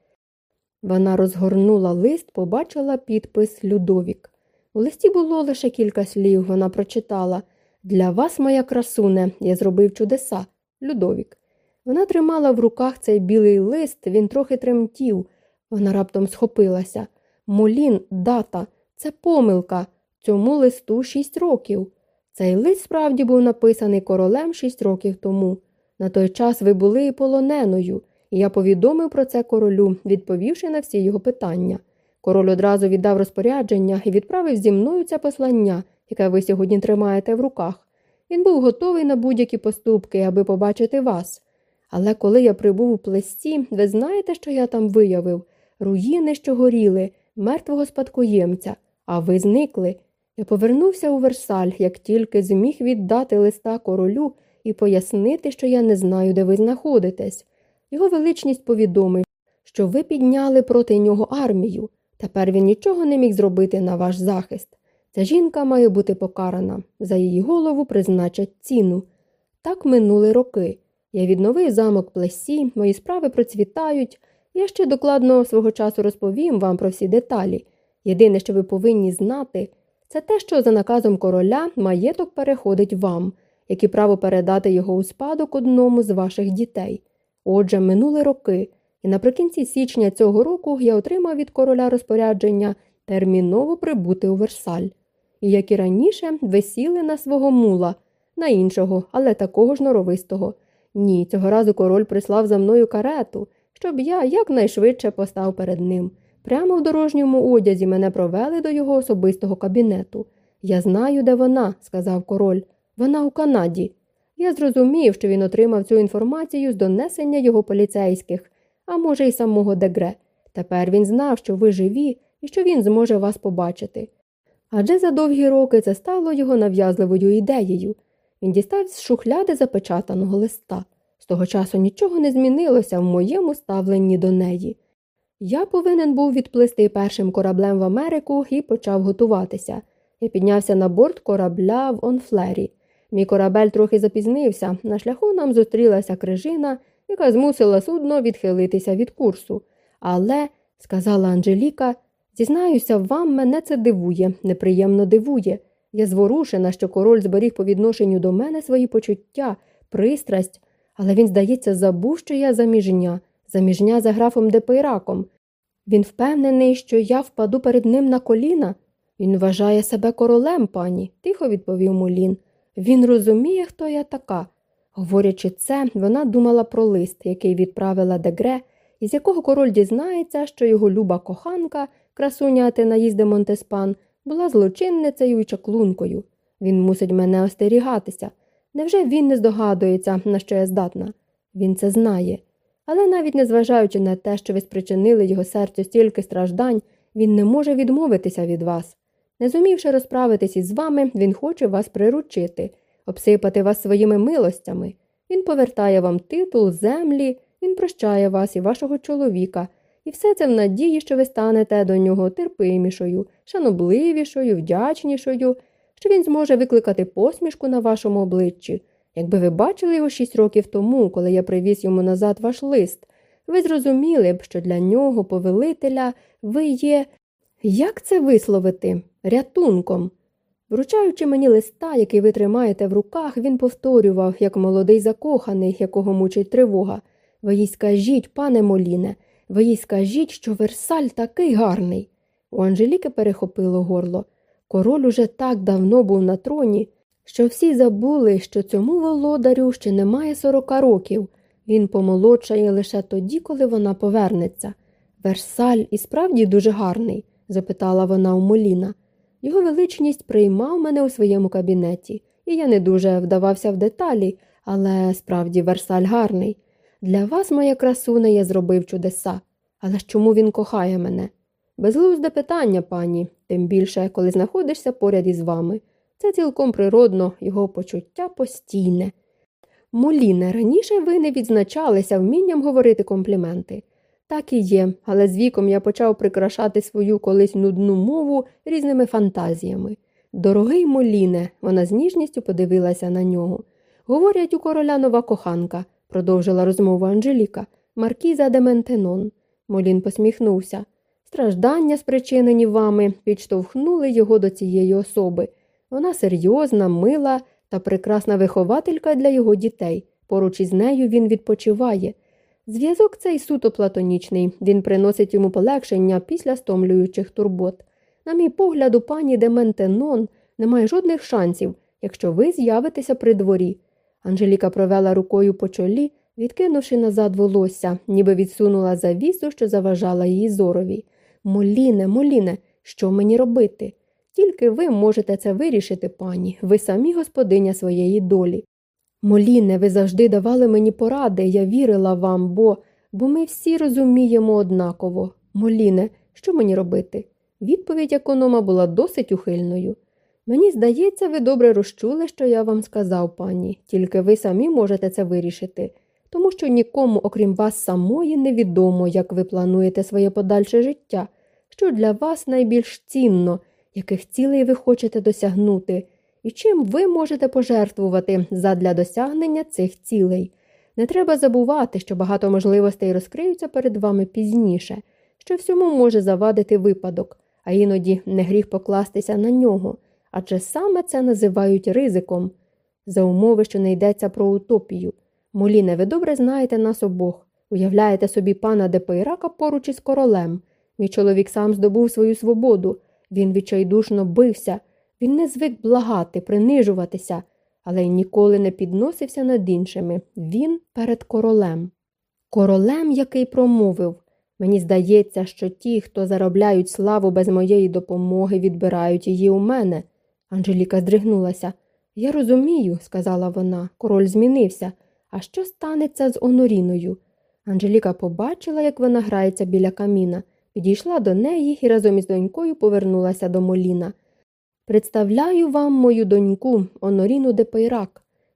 Вона розгорнула лист, побачила підпис Людовік. У листі було лише кілька слів. Вона прочитала Для вас, моя красуне, я зробив чудеса. Людовік. Вона тримала в руках цей білий лист, він трохи тремтів. Вона раптом схопилася. Молін, дата, це помилка. Цьому листу шість років. Цей лист справді був написаний королем шість років тому. На той час ви були і полоненою, і я повідомив про це королю, відповівши на всі його питання. Король одразу віддав розпорядження і відправив зі мною це послання, яке ви сьогодні тримаєте в руках. Він був готовий на будь-які поступки, аби побачити вас. Але коли я прибув у плесті, ви знаєте, що я там виявив руїни, що горіли, мертвого спадкоємця, а ви зникли. Я повернувся у Версаль, як тільки зміг віддати листа королю і пояснити, що я не знаю, де ви знаходитесь. Його величність повідомив, що ви підняли проти нього армію. Тепер він нічого не міг зробити на ваш захист. Ця жінка має бути покарана, за її голову призначать ціну. Так минули роки. Я відновив замок плесі, мої справи процвітають. Я ще докладно свого часу розповім вам про всі деталі. Єдине, що ви повинні знати, це те, що за наказом короля маєток переходить вам, як і право передати його у спадок одному з ваших дітей. Отже, минули роки, і наприкінці січня цього року я отримав від короля розпорядження терміново прибути у Версаль. І, як і раніше, ви сіли на свого мула, на іншого, але такого ж норовистого. Ні, цього разу король прислав за мною карету, щоб я якнайшвидше постав перед ним. Прямо в дорожньому одязі мене провели до його особистого кабінету. Я знаю, де вона, сказав король. Вона у Канаді. Я зрозумів, що він отримав цю інформацію з донесення його поліцейських, а може, й самого Дегре. Тепер він знав, що ви живі і що він зможе вас побачити. Адже за довгі роки це стало його нав'язливою ідеєю. Він дістав з шухляди запечатаного листа. З того часу нічого не змінилося в моєму ставленні до неї. Я повинен був відплисти першим кораблем в Америку і почав готуватися. Я піднявся на борт корабля в Онфлері. Мій корабель трохи запізнився. На шляху нам зустрілася крижина, яка змусила судно відхилитися від курсу. Але, сказала Анжеліка, зізнаюся, вам мене це дивує, неприємно дивує. Я зворушена, що король зберіг по відношенню до мене свої почуття, пристрасть, але він, здається, забув, що я заміжня, заміжня за графом де Пейраком. Він впевнений, що я впаду перед ним на коліна. Він вважає себе королем, пані, тихо відповів Молін. Він розуміє, хто я така. Говорячи це, вона думала про лист, який відправила Дегре, із якого король дізнається, що його люба коханка, красуня Атенаїзде Монтеспан, була злочинницею і чаклункою. Він мусить мене остерігатися. Невже він не здогадується, на що я здатна? Він це знає. Але навіть незважаючи на те, що ви спричинили його серцю стільки страждань, він не може відмовитися від вас. Не зумівши розправитись із вами, він хоче вас приручити, обсипати вас своїми милостями. Він повертає вам титул, землі, він прощає вас і вашого чоловіка, і все це в надії, що ви станете до нього терпимішою, шанобливішою, вдячнішою, що він зможе викликати посмішку на вашому обличчі. Якби ви бачили його шість років тому, коли я привіз йому назад ваш лист, ви зрозуміли б, що для нього, повелителя, ви є. Як це висловити? Рятунком. Вручаючи мені листа, який ви тримаєте в руках, він повторював, як молодий закоханий, якого мучить тривога. Ви їй скажіть, пане Моліне, ви їй скажіть, що Версаль такий гарний. У Анжеліки перехопило горло. Король уже так давно був на троні, що всі забули, що цьому володарю ще немає сорока років. Він помолодшає лише тоді, коли вона повернеться. Версаль і справді дуже гарний? запитала вона у Моліна. Його величність приймав мене у своєму кабінеті, і я не дуже вдавався в деталі, але справді Версаль гарний. Для вас, моя красуне, я зробив чудеса. Але ж чому він кохає мене? Безглузде питання, пані, тим більше, коли знаходишся поряд із вами. Це цілком природно, його почуття постійне. Моліне, раніше ви не відзначалися вмінням говорити компліменти. Так і є, але з віком я почав прикрашати свою колись нудну мову різними фантазіями. Дорогий Моліне, вона з ніжністю подивилася на нього. Говорять, у короля нова коханка, продовжила розмову Анжеліка, Маркіза де Ментенон. Молін посміхнувся. Страждання, спричинені вами, підштовхнули його до цієї особи. Вона серйозна, мила та прекрасна вихователька для його дітей. Поруч із нею він відпочиває. Зв'язок цей суто платонічний, він приносить йому полегшення після стомлюючих турбот. На мій погляд, у пані Дементенон немає жодних шансів, якщо ви з'явитеся при дворі. Анжеліка провела рукою по чолі, відкинувши назад волосся, ніби відсунула завісу, що заважала її зорові. Моліне, моліне, що мені робити? Тільки ви можете це вирішити, пані, ви самі господиня своєї долі. Моліне, ви завжди давали мені поради, я вірила вам, бо бо ми всі розуміємо однаково. Моліне, що мені робити? Відповідь економа була досить ухильною. Мені здається, ви добре розчули, що я вам сказав, пані, тільки ви самі можете це вирішити, тому що нікому, окрім вас самої, невідомо, як ви плануєте своє подальше життя, що для вас найбільш цінно, яких цілей ви хочете досягнути, і чим ви можете пожертвувати задля досягнення цих цілей. Не треба забувати, що багато можливостей розкриються перед вами пізніше, що всьому може завадити випадок, а іноді не гріх покластися на нього адже саме це називають ризиком, за умови, що не йдеться про утопію. Моліне, ви добре знаєте нас обох. Уявляєте собі пана Депейрака поруч із королем. Мій чоловік сам здобув свою свободу, він відчайдушно бився, він не звик благати, принижуватися, але й ніколи не підносився над іншими. Він перед королем. Королем, який промовив Мені здається, що ті, хто заробляють славу без моєї допомоги, відбирають її у мене. Анжеліка здригнулася. Я розумію, сказала вона, король змінився. А що станеться з Оноріною? Анжеліка побачила, як вона грається біля каміна, підійшла до неї і разом із донькою повернулася до Моліна. Представляю вам мою доньку, Оноріну де.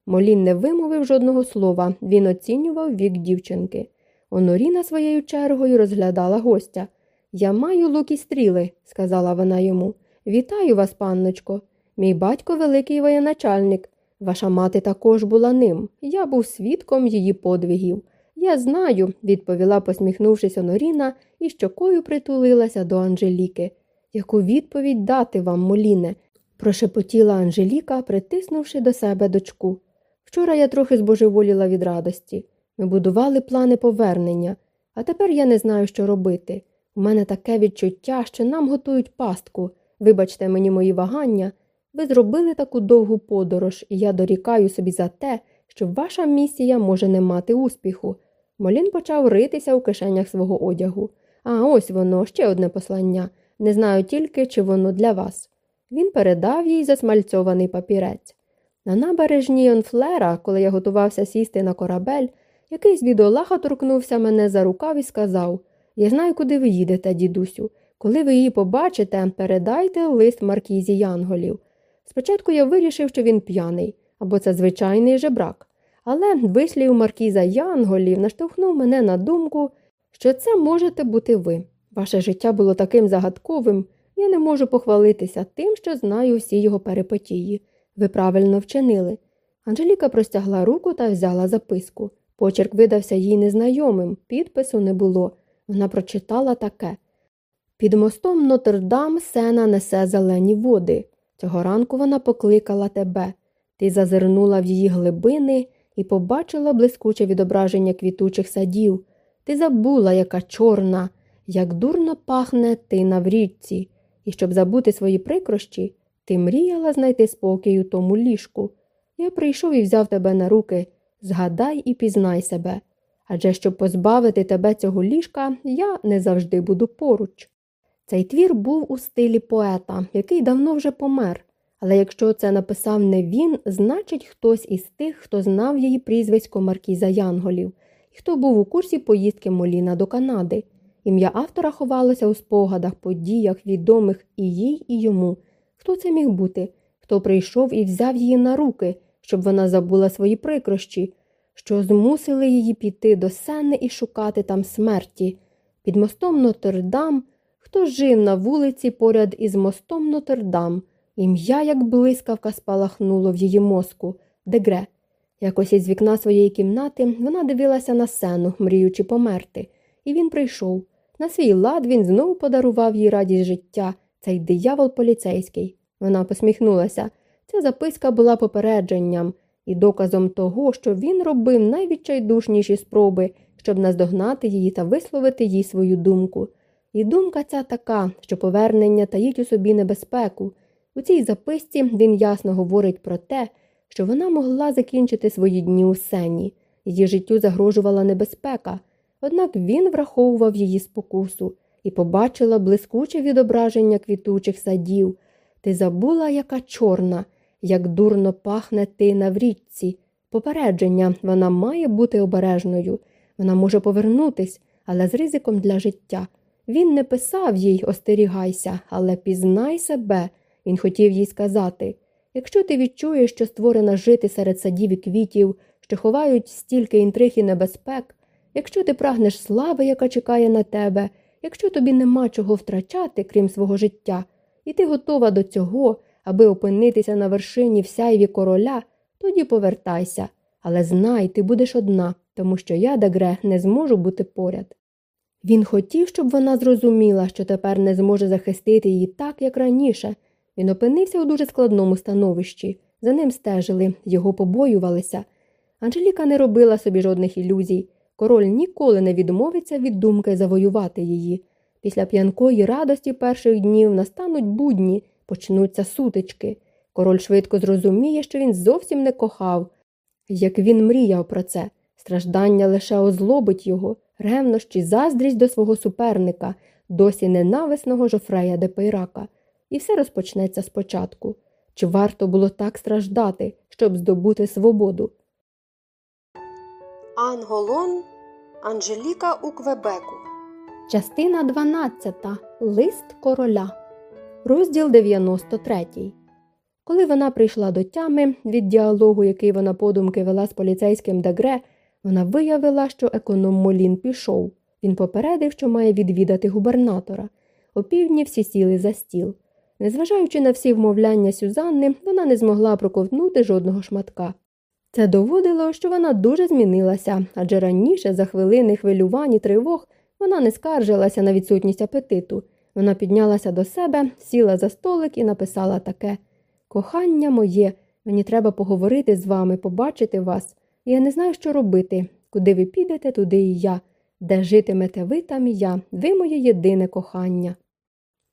Молін не вимовив жодного слова, він оцінював вік дівчинки. Оноріна своєю чергою розглядала гостя. Я маю лук і стріли, сказала вона йому. Вітаю вас, панночко. Мій батько великий воєначальник. Ваша мати також була ним. Я був свідком її подвигів. Я знаю, відповіла, посміхнувшись Оноріна, і щокою притулилася до Анжеліки. Яку відповідь дати вам, Моліне? прошепотіла Анжеліка, притиснувши до себе дочку. Вчора я трохи збожеволіла від радості. Ми будували плани повернення, а тепер я не знаю, що робити. У мене таке відчуття, що нам готують пастку. Вибачте мені мої вагання. Ви зробили таку довгу подорож, і я дорікаю собі за те, що ваша місія може не мати успіху. Молін почав ритися у кишенях свого одягу. А ось воно, ще одне послання. Не знаю тільки, чи воно для вас. Він передав їй засмальцьований папірець. На набережні Онфлера, коли я готувався сісти на корабель, якийсь бідолаха торкнувся мене за рукав і сказав Я знаю, куди ви їдете, дідусю. Коли ви її побачите, передайте лист Маркізі Янголів. Спочатку я вирішив, що він п'яний, або це звичайний жебрак. Але вислів Маркіза Янголів наштовхнув мене на думку, що це можете бути ви. Ваше життя було таким загадковим, я не можу похвалитися тим, що знаю всі його перепотії. Ви правильно вчинили. Анжеліка простягла руку та взяла записку. Почерк видався їй незнайомим, підпису не було. Вона прочитала таке Під мостом Нотр-Дам сена несе зелені води. Цього ранку вона покликала тебе. Ти зазирнула в її глибини і побачила блискуче відображення квітучих садів. Ти забула, яка чорна, як дурно пахне ти на річці, і щоб забути свої прикрощі, ти мріяла знайти спокій у тому ліжку. Я прийшов і взяв тебе на руки. Згадай і пізнай себе. Адже щоб позбавити тебе цього ліжка, я не завжди буду поруч. Цей твір був у стилі поета, який давно вже помер, але якщо це написав не він, значить хтось із тих, хто знав її прізвисько Маркіза Янголів, і хто був у курсі поїздки Моліна до Канади. Ім'я автора ховалося у спогадах, подіях, відомих і їй, і йому. Хто це міг бути? хто прийшов і взяв її на руки, щоб вона забула свої прикрощі, що змусили її піти до сени і шукати там смерті. Під мостом Нотр-Дам, хто жив на вулиці поряд із мостом Нотр-Дам, ім'я, як блискавка, спалахнуло в її мозку, дегре. Якось із вікна своєї кімнати вона дивилася на сцену, мріючи померти, і він прийшов. На свій лад він знову подарував їй радість життя, цей диявол поліцейський. Вона посміхнулася. Ця записка була попередженням і доказом того, що він робив найвідчайдушніші спроби, щоб наздогнати її та висловити їй свою думку. І думка ця така, що повернення таїть у собі небезпеку. У цій записці він ясно говорить про те, що вона могла закінчити свої дні у сені, її життю загрожувала небезпека, однак він враховував її спокусу і побачила блискуче відображення квітучих садів. Ти забула, яка чорна, як дурно пахне тина в річці. Попередження вона має бути обережною. Вона може повернутись, але з ризиком для життя. Він не писав їй остерігайся, але пізнай себе. Він хотів їй сказати якщо ти відчуєш, що створена жити серед садів і квітів, що ховають стільки інтриг і небезпек, якщо ти прагнеш слави, яка чекає на тебе, якщо тобі нема чого втрачати, крім свого життя, і ти готова до цього, аби опинитися на вершині всяєві короля, тоді повертайся. Але знай, ти будеш одна, тому що я, Дегре, не зможу бути поряд. Він хотів, щоб вона зрозуміла, що тепер не зможе захистити її так, як раніше. Він опинився у дуже складному становищі. За ним стежили, його побоювалися. Анжеліка не робила собі жодних ілюзій. Король ніколи не відмовиться від думки завоювати її. Після п'янкої радості перших днів настануть будні, почнуться сутички. Король швидко зрозуміє, що він зовсім не кохав. Як він мріяв про це, страждання лише озлобить його, ревнощі, заздрість до свого суперника, досі ненависного жофрея де Пейрака. І все розпочнеться спочатку. Чи варто було так страждати, щоб здобути свободу? Анголон Анжеліка у Квебеку. Частина 12. Лист короля. Розділ 93. Коли вона прийшла до тями від діалогу, який вона подумки вела з поліцейським Дегре, вона виявила, що економ Молін пішов. Він попередив, що має відвідати губернатора. Опівдні всі сіли за стіл. Незважаючи на всі вмовляння Сюзанни, вона не змогла проковтнути жодного шматка. Це доводило, що вона дуже змінилася, адже раніше, за хвилини хвилювань і тривог, вона не скаржилася на відсутність апетиту. Вона піднялася до себе, сіла за столик і написала таке Кохання моє, мені треба поговорити з вами, побачити вас. Я не знаю, що робити. Куди ви підете, туди і я. Де житимете ви, там і я, ви моє єдине кохання.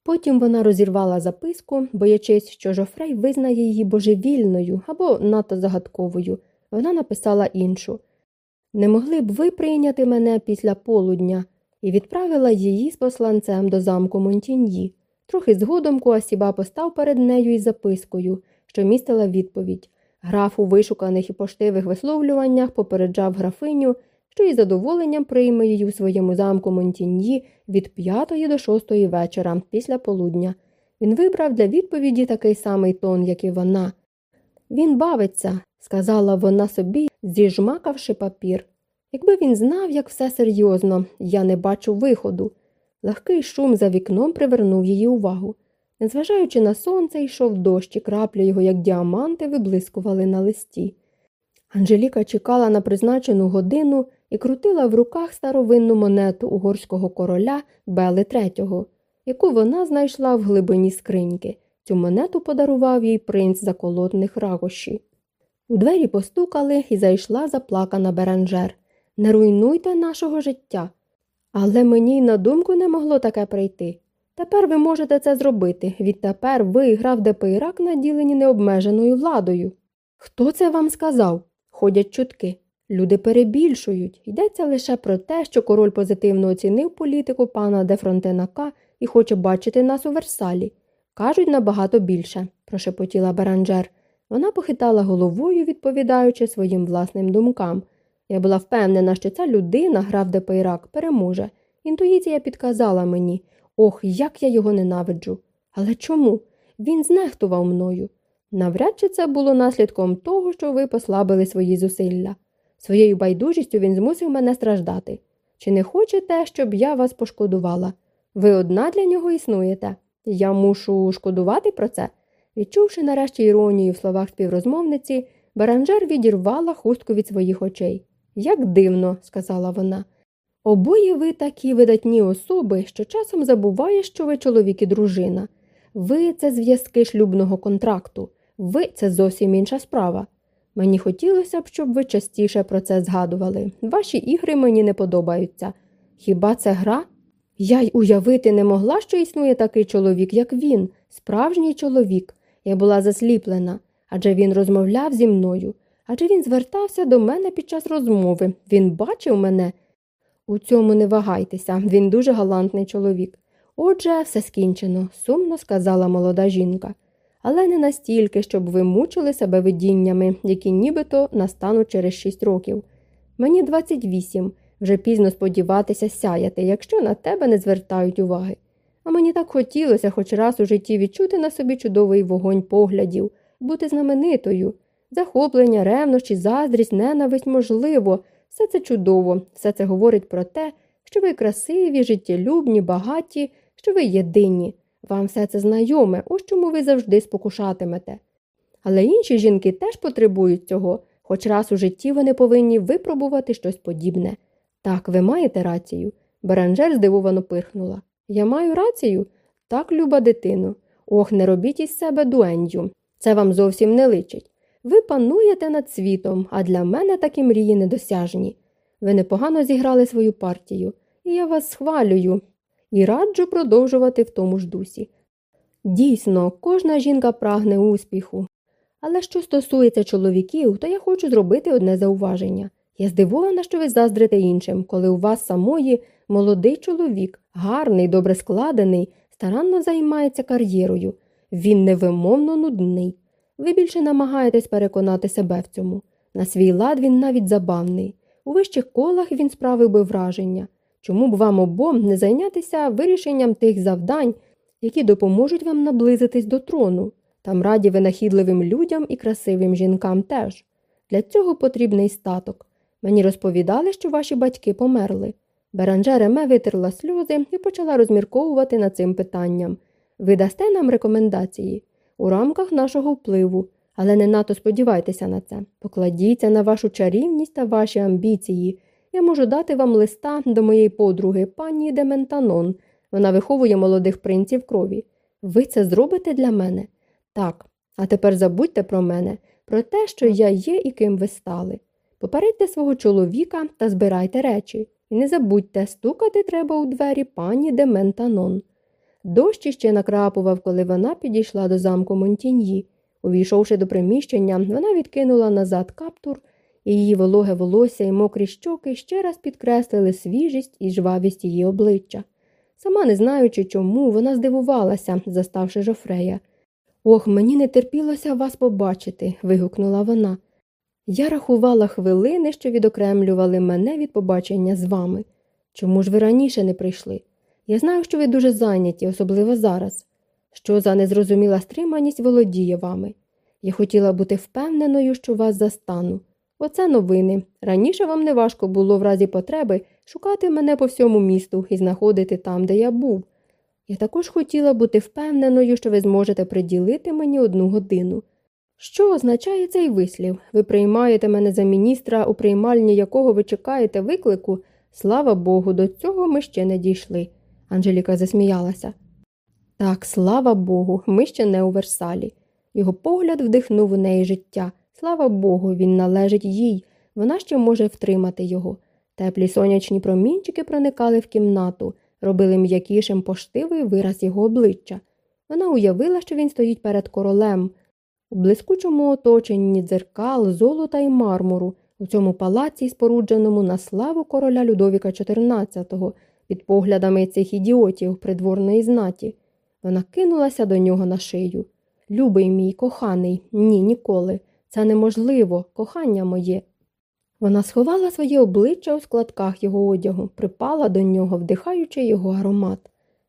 Потім вона розірвала записку, боячись, що Жофрей визнає її божевільною або надто загадковою. Вона написала іншу Не могли б ви прийняти мене після полудня і відправила її з посланцем до замку Монтіньї. Трохи згодом Куасіба постав перед нею із запискою, що містила відповідь. Граф у вишуканих і поштивих висловлюваннях попереджав графиню, що із задоволенням прийме її у своєму замку Монтіньї від п'ятої до шостої вечора після полудня. Він вибрав для відповіді такий самий тон, як і вона. Він бавиться, сказала вона собі, зіжмакавши папір. Якби він знав, як все серйозно, я не бачу виходу. Легкий шум за вікном привернув її увагу. Незважаючи на сонце, йшов дощ, і краплі його, як діаманти, виблискували на листі. Анжеліка чекала на призначену годину і крутила в руках старовинну монету угорського короля Бели III, яку вона знайшла в глибині скриньки. Цю монету подарував їй принц заколотник Ракоці. У двері постукали і зайшла заплакана Беранжер. Не руйнуйте нашого життя. Але мені й на думку не могло таке прийти. Тепер ви можете це зробити. Відтепер ви, граф де Пейрак, наділені необмеженою владою. Хто це вам сказав? Ходять чутки. Люди перебільшують. Йдеться лише про те, що король позитивно оцінив політику пана де Фронтенака і хоче бачити нас у Версалі. Кажуть набагато більше, прошепотіла Баранжер. Вона похитала головою, відповідаючи своїм власним думкам. Я була впевнена, що ця людина, граф де Пейрак, переможе. Інтуїція підказала мені ох, як я його ненавиджу. Але чому? Він знехтував мною. Навряд чи це було наслідком того, що ви послабили свої зусилля. Своєю байдужістю він змусив мене страждати. Чи не хочете, щоб я вас пошкодувала? Ви одна для нього існуєте. Я мушу шкодувати про це. Відчувши нарешті іронію в словах співрозмовниці, Баранжер відірвала хустку від своїх очей. Як дивно, сказала вона. Обоє ви такі видатні особи, що часом забуває, що ви чоловік і дружина. Ви це зв'язки шлюбного контракту, ви це зовсім інша справа. Мені хотілося б, щоб ви частіше про це згадували. Ваші ігри мені не подобаються. Хіба це гра? Я й уявити не могла, що існує такий чоловік, як він, справжній чоловік. Я була засліплена, адже він розмовляв зі мною, адже він звертався до мене під час розмови. Він бачив мене. У цьому не вагайтеся, він дуже галантний чоловік. Отже, все скінчено, сумно сказала молода жінка. Але не настільки, щоб ви мучили себе видіннями, які нібито настануть через шість років. Мені 28, вже пізно сподіватися сяяти, якщо на тебе не звертають уваги. А мені так хотілося хоч раз у житті відчути на собі чудовий вогонь поглядів, бути знаменитою. Захоплення, ревнощі, заздрість, ненависть можливо, все це чудово, все це говорить про те, що ви красиві, життєлюбні, багаті, що ви єдині. Вам все це знайоме, ось чому ви завжди спокушатимете. Але інші жінки теж потребують цього, хоч раз у житті вони повинні випробувати щось подібне. Так, ви маєте рацію. Баранжер здивовано пирхнула. Я маю рацію? Так, люба дитино. Ох, не робіть із себе дуендю. Це вам зовсім не личить. Ви пануєте над світом, а для мене такі мрії недосяжні. Ви непогано зіграли свою партію, і я вас схвалюю і раджу продовжувати в тому ж дусі. Дійсно, кожна жінка прагне успіху. Але що стосується чоловіків, то я хочу зробити одне зауваження. Я здивована, що ви заздрите іншим, коли у вас самої молодий чоловік, гарний, добре складений, старанно займається кар'єрою. Він невимовно нудний. Ви більше намагаєтесь переконати себе в цьому. На свій лад він навіть забавний. У вищих колах він справив би враження. Чому б вам обом не зайнятися вирішенням тих завдань, які допоможуть вам наблизитись до трону? Там раді винахідливим людям і красивим жінкам теж. Для цього потрібний статок. Мені розповідали, що ваші батьки померли. Беранже Ме витерла сльози і почала розмірковувати над цим питанням. Ви дасте нам рекомендації у рамках нашого впливу, але не надто сподівайтеся на це. Покладіться на вашу чарівність та ваші амбіції. Я можу дати вам листа до моєї подруги, пані Дементанон. Вона виховує молодих принців крові. Ви це зробите для мене? Так. А тепер забудьте про мене, про те, що я є і ким ви стали. Попередьте свого чоловіка та збирайте речі. І не забудьте, стукати треба у двері пані Дементанон. Дощ іще накрапував, коли вона підійшла до замку Монтіньї. Увійшовши до приміщення, вона відкинула назад каптур її вологе волосся і мокрі щоки ще раз підкреслили свіжість і жвавість її обличчя. Сама не знаючи чому, вона здивувалася, заставши жофрея. Ох, мені не терпілося вас побачити. вигукнула вона. Я рахувала хвилини, що відокремлювали мене від побачення з вами. Чому ж ви раніше не прийшли? Я знаю, що ви дуже зайняті, особливо зараз. Що за незрозуміла стриманість володіє вами. Я хотіла бути впевненою, що вас застану. Оце новини. Раніше вам не важко було в разі потреби шукати мене по всьому місту і знаходити там, де я був. Я також хотіла бути впевненою, що ви зможете приділити мені одну годину. Що означає цей вислів? Ви приймаєте мене за міністра, у приймальні якого ви чекаєте виклику? Слава Богу, до цього ми ще не дійшли. Анжеліка засміялася. Так, слава Богу, ми ще не у Версалі. Його погляд вдихнув у неї життя. Слава Богу, він належить їй, вона ще може втримати його. Теплі сонячні промінчики проникали в кімнату, робили м'якішим поштивий вираз його обличчя. Вона уявила, що він стоїть перед королем, у блискучому оточенні дзеркал, золота і мармуру, у цьому палаці, спорудженому на славу короля Людовіка XIV, під поглядами цих ідіотів придворної знаті. Вона кинулася до нього на шию. Любий мій, коханий, ні, ніколи. Це неможливо, кохання моє. Вона сховала своє обличчя у складках його одягу, припала до нього, вдихаючи його аромат.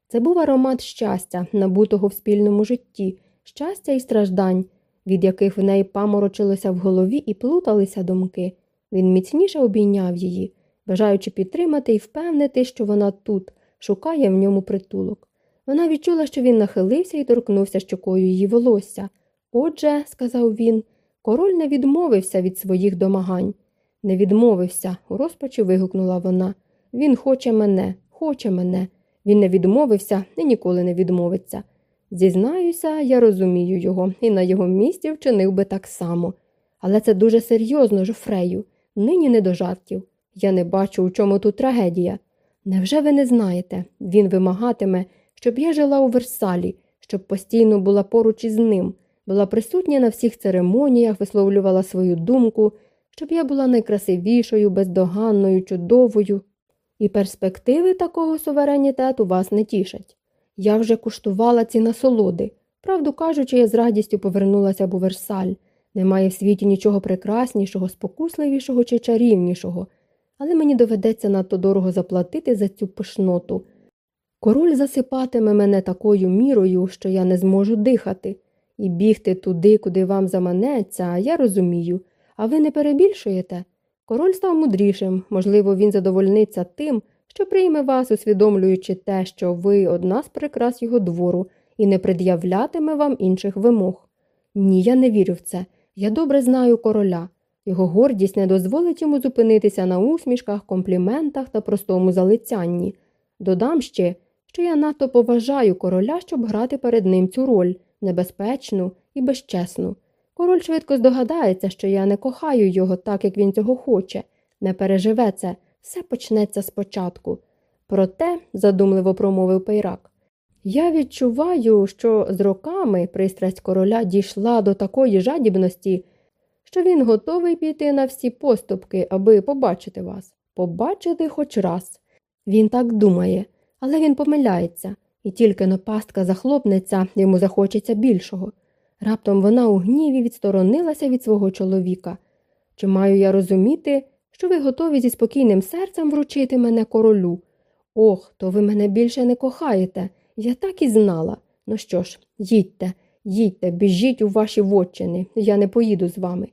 Це був аромат щастя, набутого в спільному житті, щастя і страждань. від яких в неї паморочилося в голові і плуталися думки. Він міцніше обійняв її, бажаючи підтримати і впевнити, що вона тут, шукає в ньому притулок. Вона відчула, що він нахилився і торкнувся щокою її волосся. Отже, сказав він, король не відмовився від своїх домагань. Не відмовився, у розпачі вигукнула вона. Він хоче мене, хоче мене. Він не відмовився і ніколи не відмовиться. Зізнаюся, я розумію його і на його місці вчинив би так само. Але це дуже серйозно, Жофрею. Нині не до жартів. Я не бачу, у чому тут трагедія. Невже ви не знаєте? Він вимагатиме, щоб я жила у Версалі, щоб постійно була поруч із ним, була присутня на всіх церемоніях, висловлювала свою думку, щоб я була найкрасивішою, бездоганною, чудовою. І перспективи такого суверенітету вас не тішать. Я вже куштувала ці насолоди. Правду кажучи, я з радістю повернулася б у Версаль. Немає в світі нічого прекраснішого, спокусливішого чи чарівнішого, але мені доведеться надто дорого заплатити за цю пишноту. Король засипатиме мене такою мірою, що я не зможу дихати, і бігти туди, куди вам заманеться, я розумію, а ви не перебільшуєте. Король став мудрішим, можливо, він задовольниться тим, що прийме вас, усвідомлюючи те, що ви одна з прикрас його двору, і не пред'являтиме вам інших вимог. Ні, я не вірю в це. Я добре знаю короля. Його гордість не дозволить йому зупинитися на усмішках, компліментах та простому залицянні. Додам ще, що я надто поважаю короля, щоб грати перед ним цю роль небезпечну і безчесну. Король швидко здогадається, що я не кохаю його так, як він цього хоче, не переживе це, все почнеться спочатку. Проте, задумливо промовив Пейрак, я відчуваю, що з роками пристрасть короля дійшла до такої жадібності, що він готовий піти на всі поступки, аби побачити вас, побачити хоч раз. Він так думає, але він помиляється, і тільки напастка захлопнеться, йому захочеться більшого. Раптом вона у гніві відсторонилася від свого чоловіка. Чи маю я розуміти, що ви готові зі спокійним серцем вручити мене королю? Ох, то ви мене більше не кохаєте. Я так і знала. Ну що ж, їдьте, їдьте, біжіть у ваші вотчини, я не поїду з вами.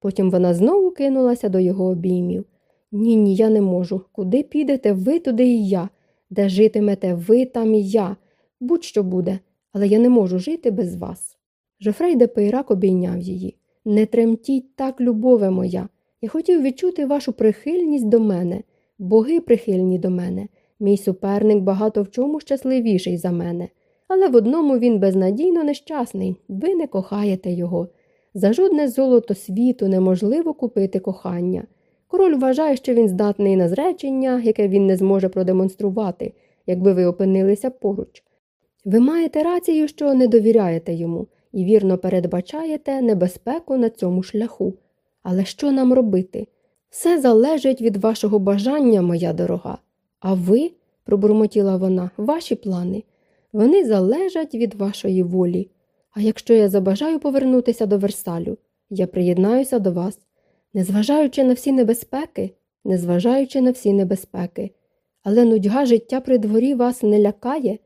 Потім вона знову кинулася до його обіймів. Ні, ні, я не можу. Куди підете ви, туди і я. Де житимете ви, там і я. Будь що буде, але я не можу жити без вас. Жофрей де Пейрак обійняв її. Не тремтіть так, любове моя. Я хотів відчути вашу прихильність до мене, боги прихильні до мене. Мій суперник багато в чому щасливіший за мене, але в одному він безнадійно нещасний, ви не кохаєте його. За жодне золото світу неможливо купити кохання. Король вважає, що він здатний на зречення, яке він не зможе продемонструвати, якби ви опинилися поруч. Ви маєте рацію, що не довіряєте йому і вірно передбачаєте небезпеку на цьому шляху. Але що нам робити? Все залежить від вашого бажання, моя дорога. А ви, пробурмотіла вона, ваші плани, вони залежать від вашої волі. А якщо я забажаю повернутися до Версалю, я приєднаюся до вас, незважаючи на всі небезпеки, незважаючи на всі небезпеки, але нудьга життя при дворі вас не лякає.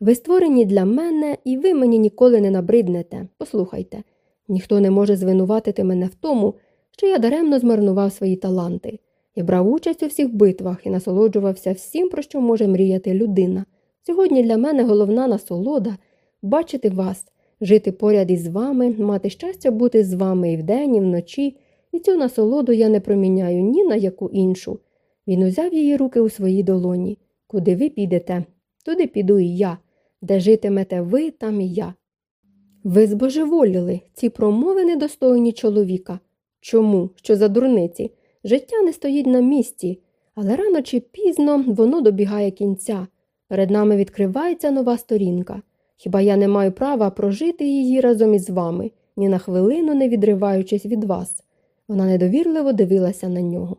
Ви створені для мене, і ви мені ніколи не набриднете. Послухайте, ніхто не може звинуватити мене в тому, що я даремно змарнував свої таланти. Я брав участь у всіх битвах і насолоджувався всім, про що може мріяти людина. Сьогодні для мене головна насолода бачити вас, жити поряд із вами, мати щастя бути з вами і вдень, і вночі, і цю насолоду я не проміняю ні на яку іншу. Він узяв її руки у свої долоні. Куди ви підете, туди піду і я, де житимете ви, там і я. Ви збожеволіли, ці промови недостойні чоловіка. Чому? Що за дурниці? Життя не стоїть на місці, але рано чи пізно воно добігає кінця. Перед нами відкривається нова сторінка. Хіба я не маю права прожити її разом із вами, ні на хвилину не відриваючись від вас? Вона недовірливо дивилася на нього.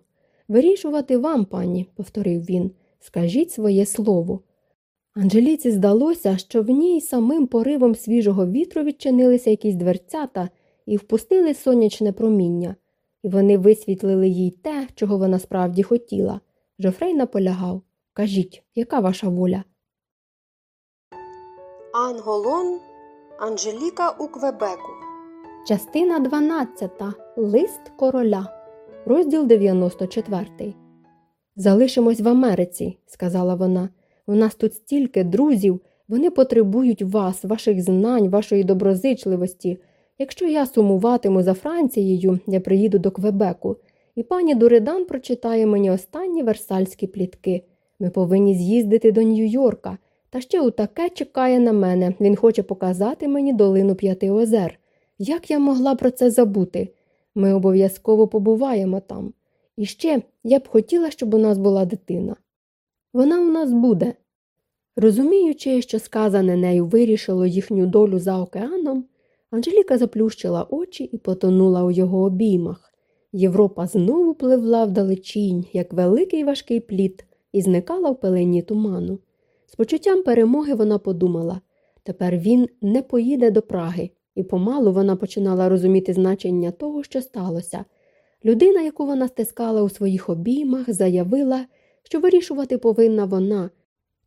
Вирішувати вам, пані, повторив він, скажіть своє слово. Анжеліці здалося, що в ній самим поривом свіжого вітру відчинилися якісь дверцята і впустили сонячне проміння і вони висвітлили їй те, чого вона справді хотіла. Жофрей наполягав Кажіть, яка ваша воля? Анголон Анжеліка у Квебеку. Частина 12. Лист короля. Розділ 94. Залишимось в Америці, сказала вона. У нас тут стільки друзів, вони потребують вас, ваших знань, вашої доброзичливості. Якщо я сумуватиму за Францією, я приїду до Квебеку, і пані Дуридан прочитає мені останні версальські плітки. Ми повинні з'їздити до Нью-Йорка. Та ще у таке чекає на мене. Він хоче показати мені долину п'яти озер. Як я могла про це забути? Ми обов'язково побуваємо там. І ще я б хотіла, щоб у нас була дитина. Вона у нас буде. Розуміючи, що сказане нею вирішило їхню долю за океаном, Анжеліка заплющила очі і потонула у його обіймах. Європа знову пливла вдалечінь, як великий важкий плід, і зникала в пелені туману. З почуттям перемоги вона подумала тепер він не поїде до Праги, і помалу вона починала розуміти значення того, що сталося. Людина, яку вона стискала у своїх обіймах, заявила, що вирішувати повинна вона,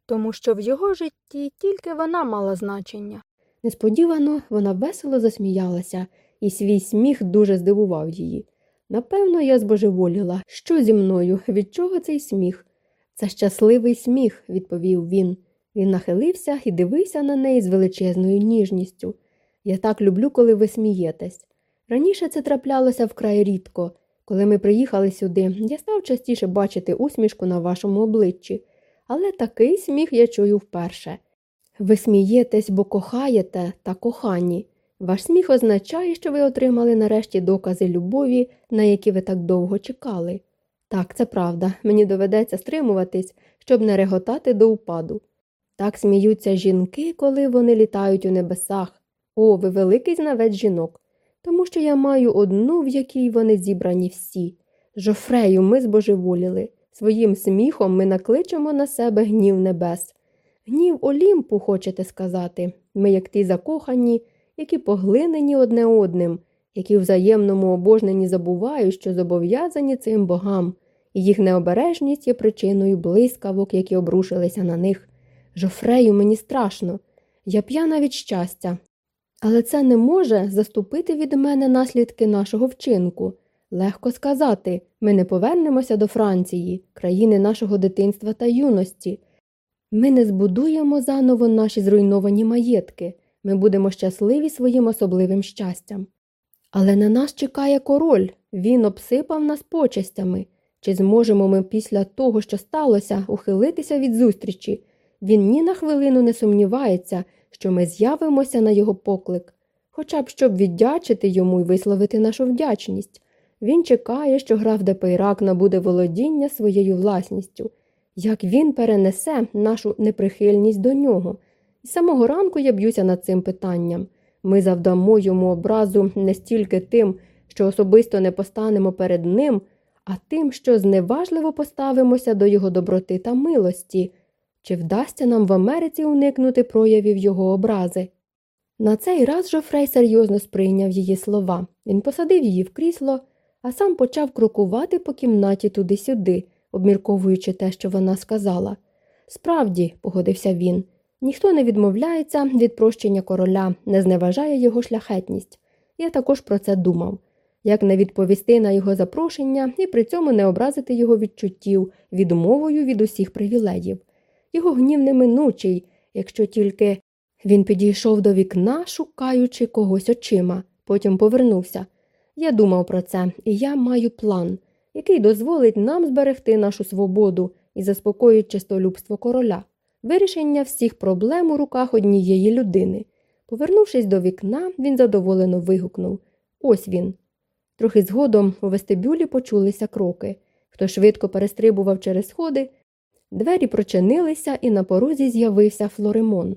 тому що в його житті тільки вона мала значення. Несподівано вона весело засміялася, і свій сміх дуже здивував її. Напевно, я збожеволіла. Що зі мною? Від чого цей сміх? Це щасливий сміх, відповів він. Він нахилився і дивився на неї з величезною ніжністю. Я так люблю, коли ви смієтесь. Раніше це траплялося вкрай рідко. Коли ми приїхали сюди, я став частіше бачити усмішку на вашому обличчі, але такий сміх я чую вперше. Ви смієтесь, бо кохаєте та кохані. Ваш сміх означає, що ви отримали нарешті докази любові, на які ви так довго чекали. Так, це правда, мені доведеться стримуватись, щоб не реготати до упаду. Так сміються жінки, коли вони літають у небесах. О, ви великий знавець жінок, тому що я маю одну, в якій вони зібрані всі. Жофрею, ми збожеволіли. Своїм сміхом ми накличемо на себе гнів небес. Гнів Олімпу, хочете сказати, ми, як ті закохані, які поглинені одне одним, які взаємному обожненні забувають, що зобов'язані цим богам, і їх необережність є причиною блискавок, які обрушилися на них. Жофрею, мені страшно, я п'яна від щастя. Але це не може заступити від мене наслідки нашого вчинку. Легко сказати, ми не повернемося до Франції, країни нашого дитинства та юності. Ми не збудуємо заново наші зруйновані маєтки, ми будемо щасливі своїм особливим щастям. Але на нас чекає король, він обсипав нас почестями. Чи зможемо ми після того, що сталося, ухилитися від зустрічі? Він ні на хвилину не сумнівається, що ми з'явимося на його поклик, хоча б щоб віддячити йому і висловити нашу вдячність. Він чекає, що граф де Пейрак набуде володіння своєю власністю, як він перенесе нашу неприхильність до нього. І самого ранку я б'юся над цим питанням. Ми завдамо йому образу не стільки тим, що особисто не постанемо перед ним, а тим, що зневажливо поставимося до його доброти та милості. Чи вдасться нам в Америці уникнути проявів його образи? На цей раз Жофрей серйозно сприйняв її слова. Він посадив її в крісло, а сам почав крокувати по кімнаті туди-сюди, обмірковуючи те, що вона сказала. Справді, погодився він, ніхто не відмовляється від прощення короля, не зневажає його шляхетність. Я також про це думав. Як не відповісти на його запрошення і при цьому не образити його відчуттів відмовою від усіх привілеїв. Його гнів неминучий, якщо тільки він підійшов до вікна, шукаючи когось очима, потім повернувся. Я думав про це, і я маю план, який дозволить нам зберегти нашу свободу і заспокоїть чистолюбство короля, вирішення всіх проблем у руках однієї людини. Повернувшись до вікна, він задоволено вигукнув Ось він. Трохи згодом у вестибюлі почулися кроки. Хто швидко перестрибував через сходи, двері прочинилися, і на порозі з'явився Флоремон.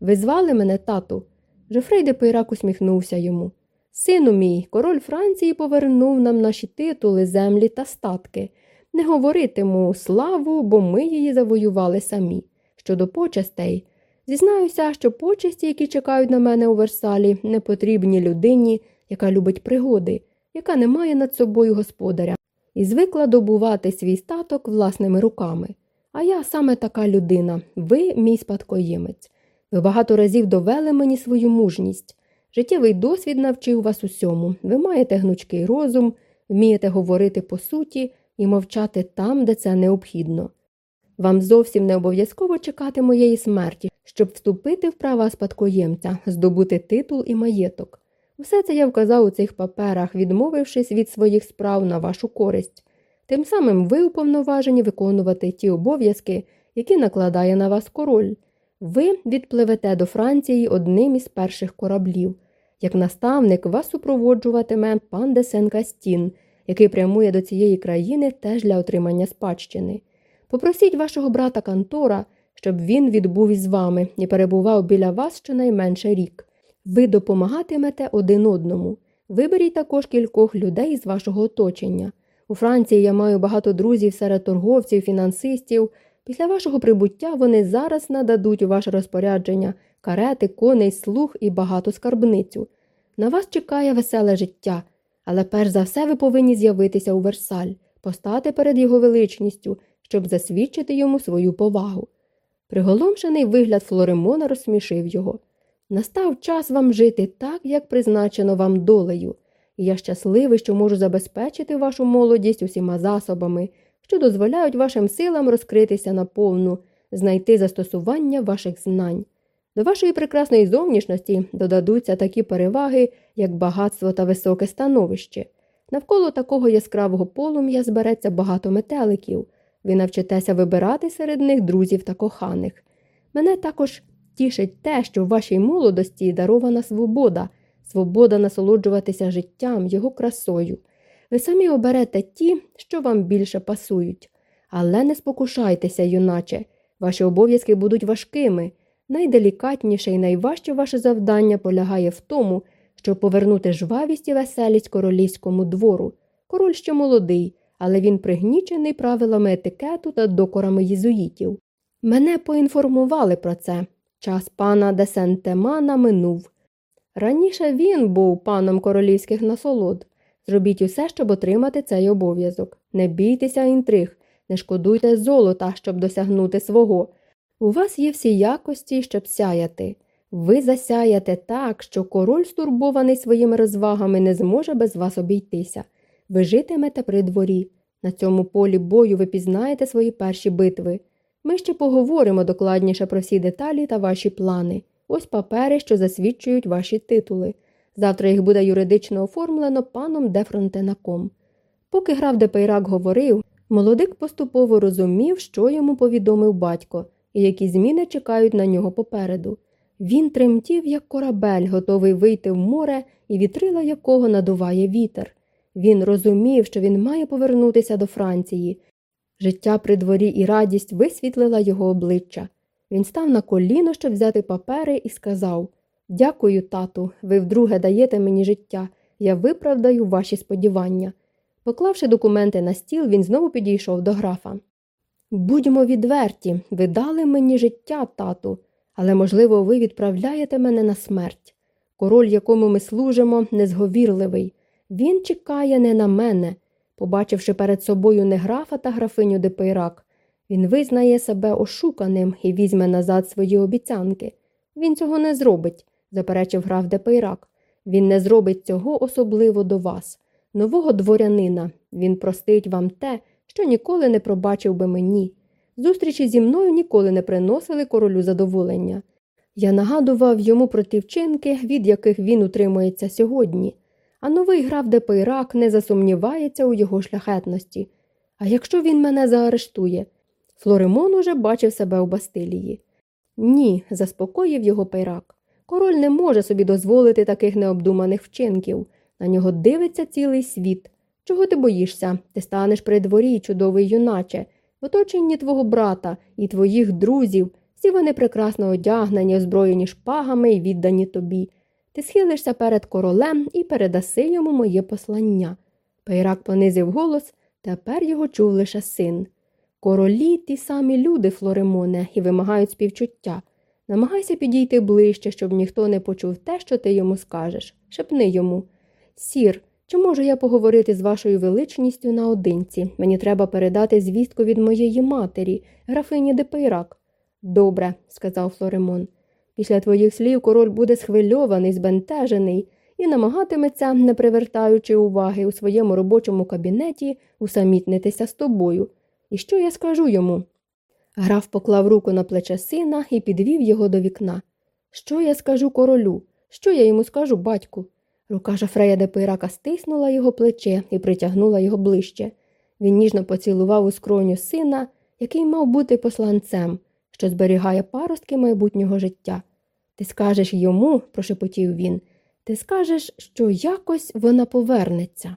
Ви звали мене, тату? Жофрей де Пейрак усміхнувся йому. Сину мій, король Франції повернув нам наші титули, землі та статки. Не говоритиму славу, бо ми її завоювали самі. Щодо почестей, зізнаюся, що почесті, які чекають на мене у Версалі, не потрібні людині, яка любить пригоди, яка не має над собою господаря, і звикла добувати свій статок власними руками. А я саме така людина, ви мій спадкоємець. Ви багато разів довели мені свою мужність. Життєвий досвід навчив вас усьому. Ви маєте гнучкий розум, вмієте говорити по суті і мовчати там, де це необхідно. Вам зовсім не обов'язково чекати моєї смерті, щоб вступити в права спадкоємця, здобути титул і маєток. Все це я вказав у цих паперах, відмовившись від своїх справ на вашу користь. Тим самим ви уповноважені виконувати ті обов'язки, які накладає на вас король. Ви відпливете до Франції одним із перших кораблів. Як наставник вас супроводжуватиме пан де Сен-Кастін, який прямує до цієї країни теж для отримання спадщини. Попросіть вашого брата Кантора, щоб він відбув із вами і перебував біля вас щонайменше рік. Ви допомагатимете один одному. Виберіть також кількох людей з вашого оточення. У Франції я маю багато друзів серед торговців, фінансистів. Після вашого прибуття вони зараз нададуть у ваше розпорядження карети, коней, слуг і багату скарбницю. На вас чекає веселе життя, але перш за все ви повинні з'явитися у Версаль, постати перед його величністю, щоб засвідчити йому свою повагу. Приголомшений вигляд Флоремона розсмішив його. Настав час вам жити так, як призначено вам долею, я щасливий, що можу забезпечити вашу молодість усіма засобами, що дозволяють вашим силам розкритися наповну, знайти застосування ваших знань. До вашої прекрасної зовнішності додадуться такі переваги, як багатство та високе становище. Навколо такого яскравого полум'я збереться багато метеликів. Ви навчитеся вибирати серед них друзів та коханих. Мене також тішить те, що в вашій молодості дарована свобода, свобода насолоджуватися життям, його красою. Ви самі оберете ті, що вам більше пасують. Але не спокушайтеся, юначе, ваші обов'язки будуть важкими. Найделікатніше і найважче ваше завдання полягає в тому, щоб повернути жвавість і веселість королівському двору. Король ще молодий, але він пригнічений правилами етикету та докорами єзуїтів. Мене поінформували про це. Час пана де Сентемана минув. Раніше він був паном королівських насолод. Зробіть усе, щоб отримати цей обов'язок. Не бійтеся інтриг, не шкодуйте золота, щоб досягнути свого. У вас є всі якості, щоб сяяти. Ви засяєте так, що король, стурбований своїми розвагами, не зможе без вас обійтися. Ви житимете при дворі. На цьому полі бою ви пізнаєте свої перші битви. Ми ще поговоримо докладніше про всі деталі та ваші плани. Ось папери, що засвідчують ваші титули. Завтра їх буде юридично оформлено паном де Фронтенаком. Поки граф де Пейрак говорив, молодик поступово розумів, що йому повідомив батько і які зміни чекають на нього попереду. Він тремтів, як корабель, готовий вийти в море і вітрила якого надуває вітер. Він розумів, що він має повернутися до Франції. Життя при дворі і радість висвітлила його обличчя. Він став на коліно, щоб взяти папери, і сказав Дякую, тату, ви вдруге даєте мені життя, я виправдаю ваші сподівання. Поклавши документи на стіл, він знову підійшов до графа. Будьмо відверті, ви дали мені життя, тату, але, можливо, ви відправляєте мене на смерть. Король, якому ми служимо, незговірливий. Він чекає не на мене. Побачивши перед собою не графа та графиню де Пейрак, він визнає себе ошуканим і візьме назад свої обіцянки. Він цього не зробить, заперечив граф де Пейрак. Він не зробить цього особливо до вас, нового дворянина. Він простить вам те, що ніколи не пробачив би мені. Зустрічі зі мною ніколи не приносили королю задоволення. Я нагадував йому про ті вчинки, від яких він утримується сьогодні, а новий граф де Пейрак не засумнівається у його шляхетності. А якщо він мене заарештує? Флорімон уже бачив себе у Бастилії. Ні, заспокоїв його Пейрак. Король не може собі дозволити таких необдуманих вчинків. На нього дивиться цілий світ. Чого ти боїшся? Ти станеш при дворі, чудовий юначе, в оточенні твого брата і твоїх друзів, всі вони прекрасно одягнені, озброєні шпагами і віддані тобі. Ти схилишся перед королем і передаси йому моє послання. Пейрак понизив голос, тепер його чув лише син. Королі ті самі люди, Флорімоне, і вимагають співчуття. Намагайся підійти ближче, щоб ніхто не почув те, що ти йому скажеш. Шепни йому. Сір, чи можу я поговорити з вашою величністю наодинці? Мені треба передати звістку від моєї матері, графині де Пейрак. Добре, сказав Флоремон. Після твоїх слів король буде схвильований, збентежений і намагатиметься, не привертаючи уваги у своєму робочому кабінеті, усамітнитися з тобою. І що я скажу йому? Граф поклав руку на плече сина і підвів його до вікна. Що я скажу королю? Що я йому скажу, батьку? Рука Жофрея де Пейрака стиснула його плече і притягнула його ближче. Він ніжно поцілував у скроню сина, який мав бути посланцем, що зберігає паростки майбутнього життя. Ти скажеш йому, прошепотів він, ти скажеш, що якось вона повернеться.